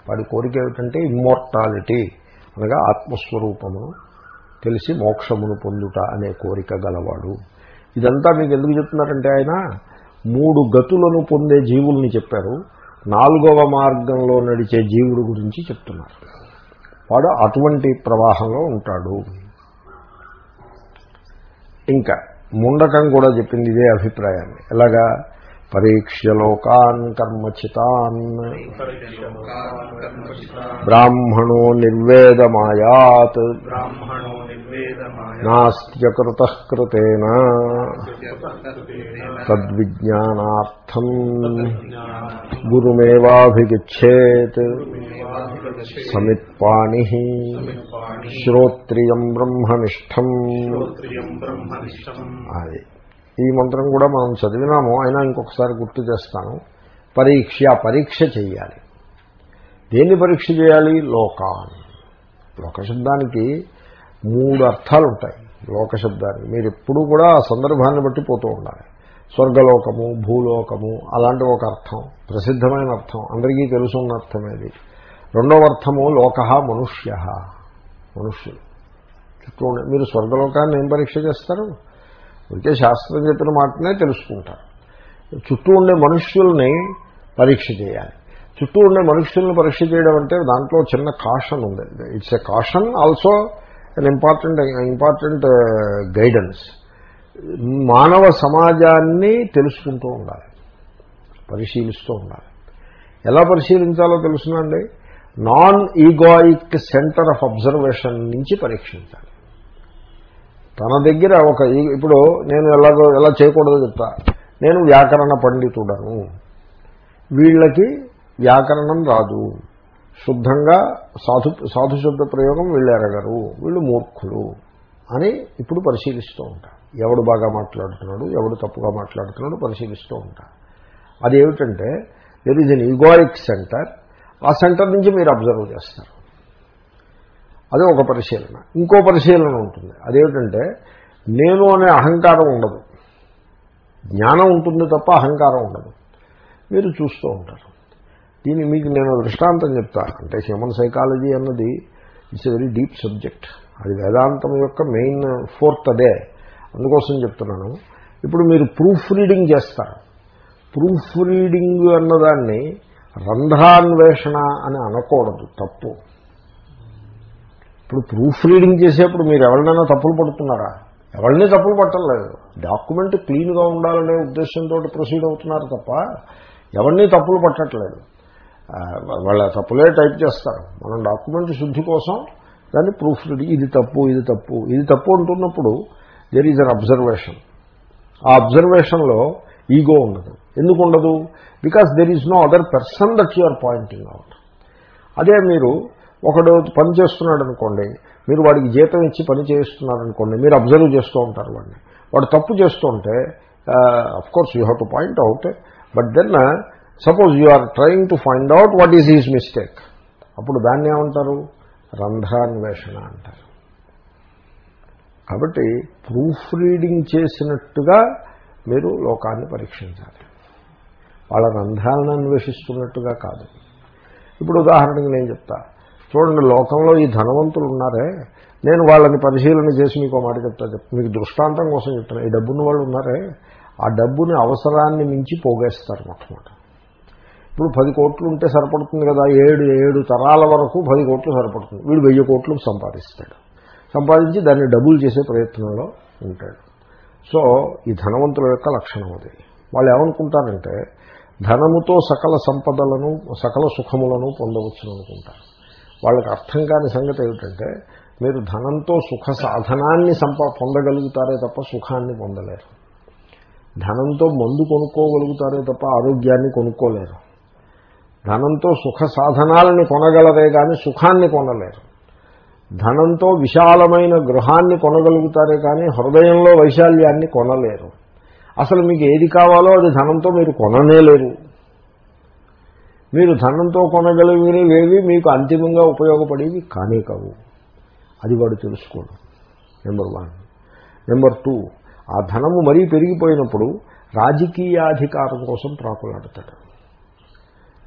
[SPEAKER 1] వాడి కోరిక ఏమిటంటే ఇమ్మోర్టాలిటీ అనగా ఆత్మస్వరూపమును తెలిసి మోక్షమును పొందుట అనే కోరిక గలవాడు. ఇదంతా మీకు ఎందుకు చెప్తున్నారంటే ఆయన మూడు గతులను పొందే జీవుల్ని చెప్పారు. నాలుగవ మార్గంలో నడిచే జీవుడు గురించి చెప్తున్నారు. వాడు అటువంటి ప్రవాహంలో ఉంటాడు. ఇంకా ముండకం కూడా చెప్పింది ఇదే అభిప్రాయాన్ని. ఎలాగా? పరీక్ష్యలోకాన్ కర్మచితాన్. బ్రాహ్మణో నిర్వేదమాయాత్. నాస్త్యకృత కృతేన. తద్విజ్ఞానార్థం గురుమేవాభిగచ్చేత్. సమిత్పాణి శ్రోత్రియం బ్రహ్మనిష్టం. అది. ఈ మంత్రం కూడా మనం చదివినాము అయినా ఇంకొకసారి గుర్తు చేస్తాను. పరీక్ష పరీక్ష చేయాలి దేన్ని పరీక్ష చేయాలి? లోకాన్ లోకశబ్దానికి మూడు అర్థాలు ఉంటాయి లోకశబ్దానికి. మీరు ఎప్పుడూ కూడా ఆ సందర్భాన్ని బట్టి పోతూ ఉండాలి. స్వర్గలోకము భూలోకము అలాంటి ఒక అర్థం ప్రసిద్ధమైన అర్థం అందరికీ తెలుసున్న అర్థమేది. రెండవ అర్థము లోక మనుష్య. మనుష్యులు. చుట్టూ మీరు స్వర్గలోకాన్ని ఏం పరీక్ష చేస్తారు? ఇంకే శాస్త్రం చెప్పిన మాటనే తెలుసుకుంటారు. చుట్టూ ఉండే మనుష్యుల్ని పరీక్ష చేయాలి. చుట్టూ ఉండే మనుష్యుల్ని పరీక్ష చేయడం అంటే దాంట్లో చిన్న కాషన్ ఉంది. It's a caution also an important important guidance మానవ సమాజాన్ని తెలుసుకుంటూ ఉండాలి. పరిశీలిస్తూ ఉండాలి. ఎలా పరిశీలించాలో తెలుసునండి non egoic centre of observation నుంచి పరీక్షించాలి. తన దగ్గర ఒక ఇప్పుడు నేను ఎలాగో ఎలా చేయకూడదో చెప్తా. నేను వ్యాకరణ పండితుడను. వీళ్ళకి వ్యాకరణం రాదు. శుద్ధంగా సాధు సాధుశుద్ధ ప్రయోగం వీళ్ళు ఎరగరు. వీళ్ళు మూర్ఖులు అని ఇప్పుడు పరిశీలిస్తూ ఉంటా. ఎవడు బాగా మాట్లాడుతున్నాడు ఎవడు తప్పుగా మాట్లాడుతున్నాడు పరిశీలిస్తూ ఉంటా. అదేమిటంటే there is an egoic centre ఆ సెంటర్ నుంచి మీరు అబ్జర్వ్ చేస్తారు. అదే ఒక పరిశీలన. ఇంకో పరిశీలన ఉంటుంది. అదేమిటంటే నేను అనే అహంకారం ఉండదు. జ్ఞానం ఉంటుంది తప్ప అహంకారం ఉండదు. మీరు చూస్తూ ఉంటారు. దీన్ని మీకు నేను దృష్టాంతం చెప్తా. అంటే హ్యూమన్ సైకాలజీ అన్నది it's a very deep subject అది వేదాంతం యొక్క మెయిన్ ఫోర్త్ అదే. అందుకోసం చెప్తున్నాను. ఇప్పుడు మీరు ప్రూఫ్ రీడింగ్ చేస్తారు. ప్రూఫ్ రీడింగ్ అన్నదాన్ని రంధ్రాన్వేషణ అని అనకూడదు. తప్పు. ఇప్పుడు ప్రూఫ్ రీడింగ్ చేసేప్పుడు మీరు ఎవరినైనా తప్పులు పడుతున్నారా? ఎవరిని తప్పులు పట్టలేదు. డాక్యుమెంట్ క్లీన్గా ఉండాలనే ఉద్దేశంతో ప్రొసీడ్ అవుతున్నారు తప్ప ఎవరిని తప్పులు పట్టట్లేదు. వాళ్ళ తప్పులే టైప్ చేస్తారు. మనం డాక్యుమెంట్ శుద్ధి కోసం దాన్ని ప్రూఫ్ ఇది తప్పు ఇది తప్పు ఇది తప్పు అంటున్నప్పుడు దెర్ ఈజ్ అన్ అబ్జర్వేషన్ ఆ అబ్జర్వేషన్లో ఈగో ఉండదు. ఎందుకు ఉండదు? Because there is no other person that you are pointing out అదే మీరు ఒకడు పని చేస్తున్నాడు అనుకోండి మీరు వాడికి జీతం ఇచ్చి పని చేస్తున్నారనుకోండి మీరు అబ్జర్వ్ చేస్తూ ఉంటారు వాడిని. వాడు తప్పు చేస్తుంటే course you have to point out but then suppose you are trying to find out what is his mistake అప్పుడు దాన్ని ఏమంటారు? రంధ్రాన్వేషణ అంటారు. కాబట్టి ప్రూఫ్ రీడింగ్ చేసినట్టుగా మీరు లోకాన్ని పరీక్షించాలి. వాళ్ళ రంధ్రాలను అన్వేషిస్తున్నట్టుగా కాదు. ఇప్పుడు ఉదాహరణకి నేను చెప్తా. చూడండి లోకంలో ఈ ధనవంతులు ఉన్నారే. నేను వాళ్ళని పరిశీలన చేసి మీకు మాట చెప్తా చెప్తాను మీకు దృష్టాంతం కోసం చెప్తాను ఈ డబ్బున్న వాళ్ళు ఉన్నారే ఆ డబ్బుని అవసరాన్ని మించి పోగేస్తారు మొట్టమొదటి. ఇప్పుడు పది కోట్లు ఉంటే సరిపడుతుంది కదా ఏడు ఏడు తరాల వరకు పది కోట్లు సరిపడుతుంది. వీడు వెయ్యి కోట్లు సంపాదిస్తాడు. సంపాదించి దాన్ని డబ్బులు చేసే ప్రయత్నంలో ఉంటాడు. సో ఈ ధనవంతుల యొక్క లక్షణం అది. వాళ్ళు ఏమనుకుంటారంటే ధనముతో సకల సంపదలను సకల సుఖములను పొందవచ్చు అనుకుంటారు. వాళ్ళకి అర్థం కాని సంగతి ఏమిటంటే మీరు ధనంతో సుఖ సాధనాన్ని సంప పొందగలుగుతారే తప్ప సుఖాన్ని పొందలేరు. ధనంతో మందు కొనుక్కోగలుగుతారే తప్ప ఆరోగ్యాన్ని కొనుక్కోలేరు. ధనంతో సుఖ సాధనాలని కొనగలరే కానీ సుఖాన్ని కొనలేరు. ధనంతో విశాలమైన గృహాన్ని కొనగలుగుతారే కానీ హృదయంలో వైశాల్యాన్ని కొనలేరు. అసలు మీకు ఏది కావాలో అది ధనంతో మీరు కొననేలేరు. మీరు ధనంతో కొనగలిగినవేవి మీకు అంతిమంగా ఉపయోగపడేవి కానే కావు. అది వాడు తెలుసుకోడు. నెంబర్ వన్ నెంబర్ టూ ఆ ధనము మరీ పెరిగిపోయినప్పుడు రాజకీయాధికారం కోసం ప్రాకులాడతాడు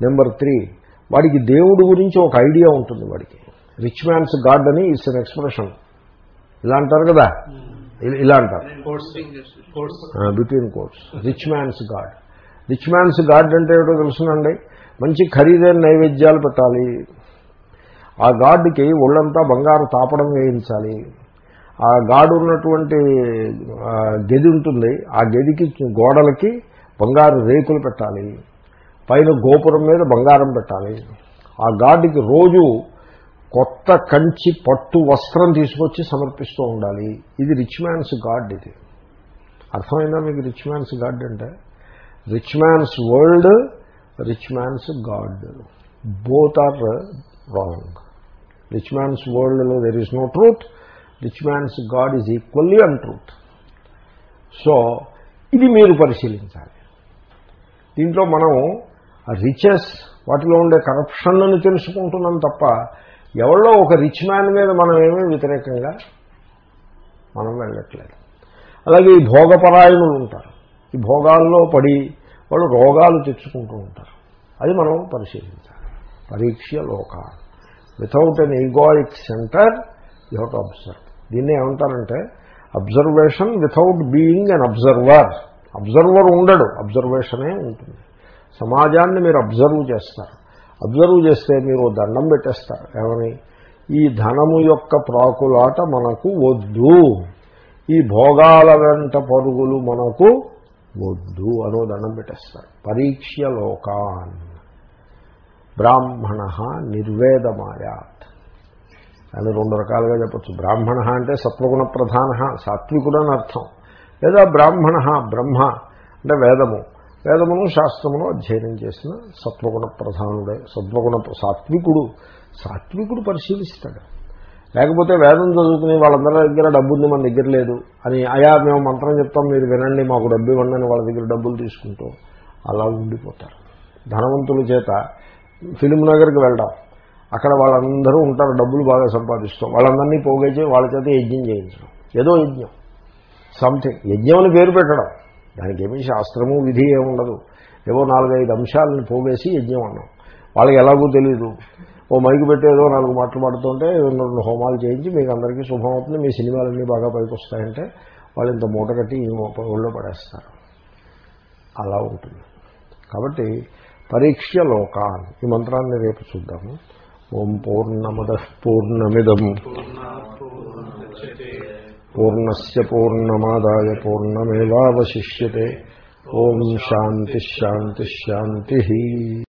[SPEAKER 1] నెంబర్ త్రీ వాడికి దేవుడి గురించి ఒక ఐడియా ఉంటుంది వాడికి. రిచ్ మ్యాన్స్ గాడ్ అని ఇట్స్ అన్ ఎక్స్ప్రెషన్ ఇలా అంటారు కదా? ఇలా అంటారు. Between quotes rich man's god rich man's god అంటే ఏమిటో తెలుసునండి. మంచి ఖరీదైన నైవేద్యాలు పెట్టాలి. ఆ గాడ్కి ఒళ్ళంతా బంగారు తాపడం వేయించాలి. ఆ గాడు ఉన్నటువంటి గది ఉంటుంది. ఆ గదికి గోడలకి బంగారు రేకులు పెట్టాలి. పైన గోపురం మీద బంగారం పెట్టాలి. ఆ గాడికి రోజు కొత్త కంచి పట్టు వస్త్రం తీసుకొచ్చి సమర్పిస్తూ ఉండాలి. ఇది రిచ్ మ్యాన్స్ గాడ్ ఇది. అర్థమైందా మీకు రిచ్ మ్యాన్స్ గాడ్ అంటే? Rich man's world rich man's god both are wrong rich man's వరల్డ్లో there is no truth rich man's god is equally untruth so ఇది మీరు పరిశీలించాలి. దీంట్లో మనం రిచెస్ వాటిలో ఉండే కరప్షన్లను తెలుసుకుంటున్నాం తప్ప ఎవరో ఒక రిచ్ మ్యాన్ మీద మనం ఏమీ వ్యతిరేకంగా మనం వెళ్ళట్లేదు. అలాగే ఈ భోగపరాయణులు ఉంటారు. ఈ భోగాల్లో పడి వాళ్ళు రోగాలు తెచ్చుకుంటూ ఉంటారు. అది మనం పరిశీలించాలి. పరీక్ష లోక without an egoic centre you have to observe దీన్ని ఏమంటారంటే observation without being an observer observer ఉండడు అబ్జర్వేషనే ఉంటుంది. సమాజాన్ని మీరు అబ్జర్వ్ చేస్తారు. అబ్జర్వ్ చేస్తే మీరు దండం పెట్టేస్తారు. ఏమని? ఈ ధనము యొక్క ప్రాకులాట మనకు వద్దు. ఈ భోగాల వెంట పరుగులు మనకు వద్దు అనో దండం పెట్టేస్తారు. పరీక్ష లోకాన్. బ్రాహ్మణ నిర్వేదమాయాత్. అని రెండు రకాలుగా చెప్పచ్చు. బ్రాహ్మణ అంటే సత్వగుణ ప్రధాన సాత్వికుడు అని అర్థం. లేదా బ్రాహ్మణ బ్రహ్మ అంటే వేదము. వేదమును శాస్త్రమును అధ్యయనం చేసిన సత్వగుణ ప్రధానుడే సత్వగుణ సాత్వికుడు. సాత్వికుడు పరిశీలిస్తాడు. లేకపోతే వేదం చదువుకుని వాళ్ళందరి దగ్గర డబ్బు ఉంది మన దగ్గర లేదు అని అయా మేము మంత్రం చెప్తాం మీరు వినండి మాకు డబ్బు ఇవ్వండి అని వాళ్ళ దగ్గర డబ్బులు తీసుకుంటూ అలా ఉండిపోతారు. ధనవంతుల చేత ఫిలిం నగర్కి వెళ్ళడం అక్కడ వాళ్ళందరూ ఉంటారు డబ్బులు బాగా సంపాదిస్తాం. వాళ్ళందరినీ పోగేసి వాళ్ళ చేత యజ్ఞం చేయించడం. ఏదో యజ్ఞం. సంథింగ్. యజ్ఞం అని పేరు పెట్టడం. దానికి ఏమీ శాస్త్రము విధి ఏముండదు. ఏవో నాలుగైదు అంశాలను పోగేసి యజ్ఞం అన్నాం. వాళ్ళకి ఎలాగో తెలియదు ఓ మైకు పెట్టేదో నాలుగు మాటలు పడుతుంటే రెండు హోమాలు చేయించి మీకు అందరికీ శుభం అవుతుంది. మీ సినిమాలన్నీ బాగా పైకి వస్తాయంటే వాళ్ళు ఇంత మూట కట్టి ఒళ్ళో పడేస్తారు. అలా ఉంటుంది. కాబట్టి పరీక్ష లోకాన్ ఈ మంత్రాన్ని రేపు చూద్దాము. ఓం పూర్ణమద పూర్ణమిదం. పూర్ణస్ పూర్ణమాదాయ పూర్ణమేవాశిష్యే ఓం శాంతి శాంతి.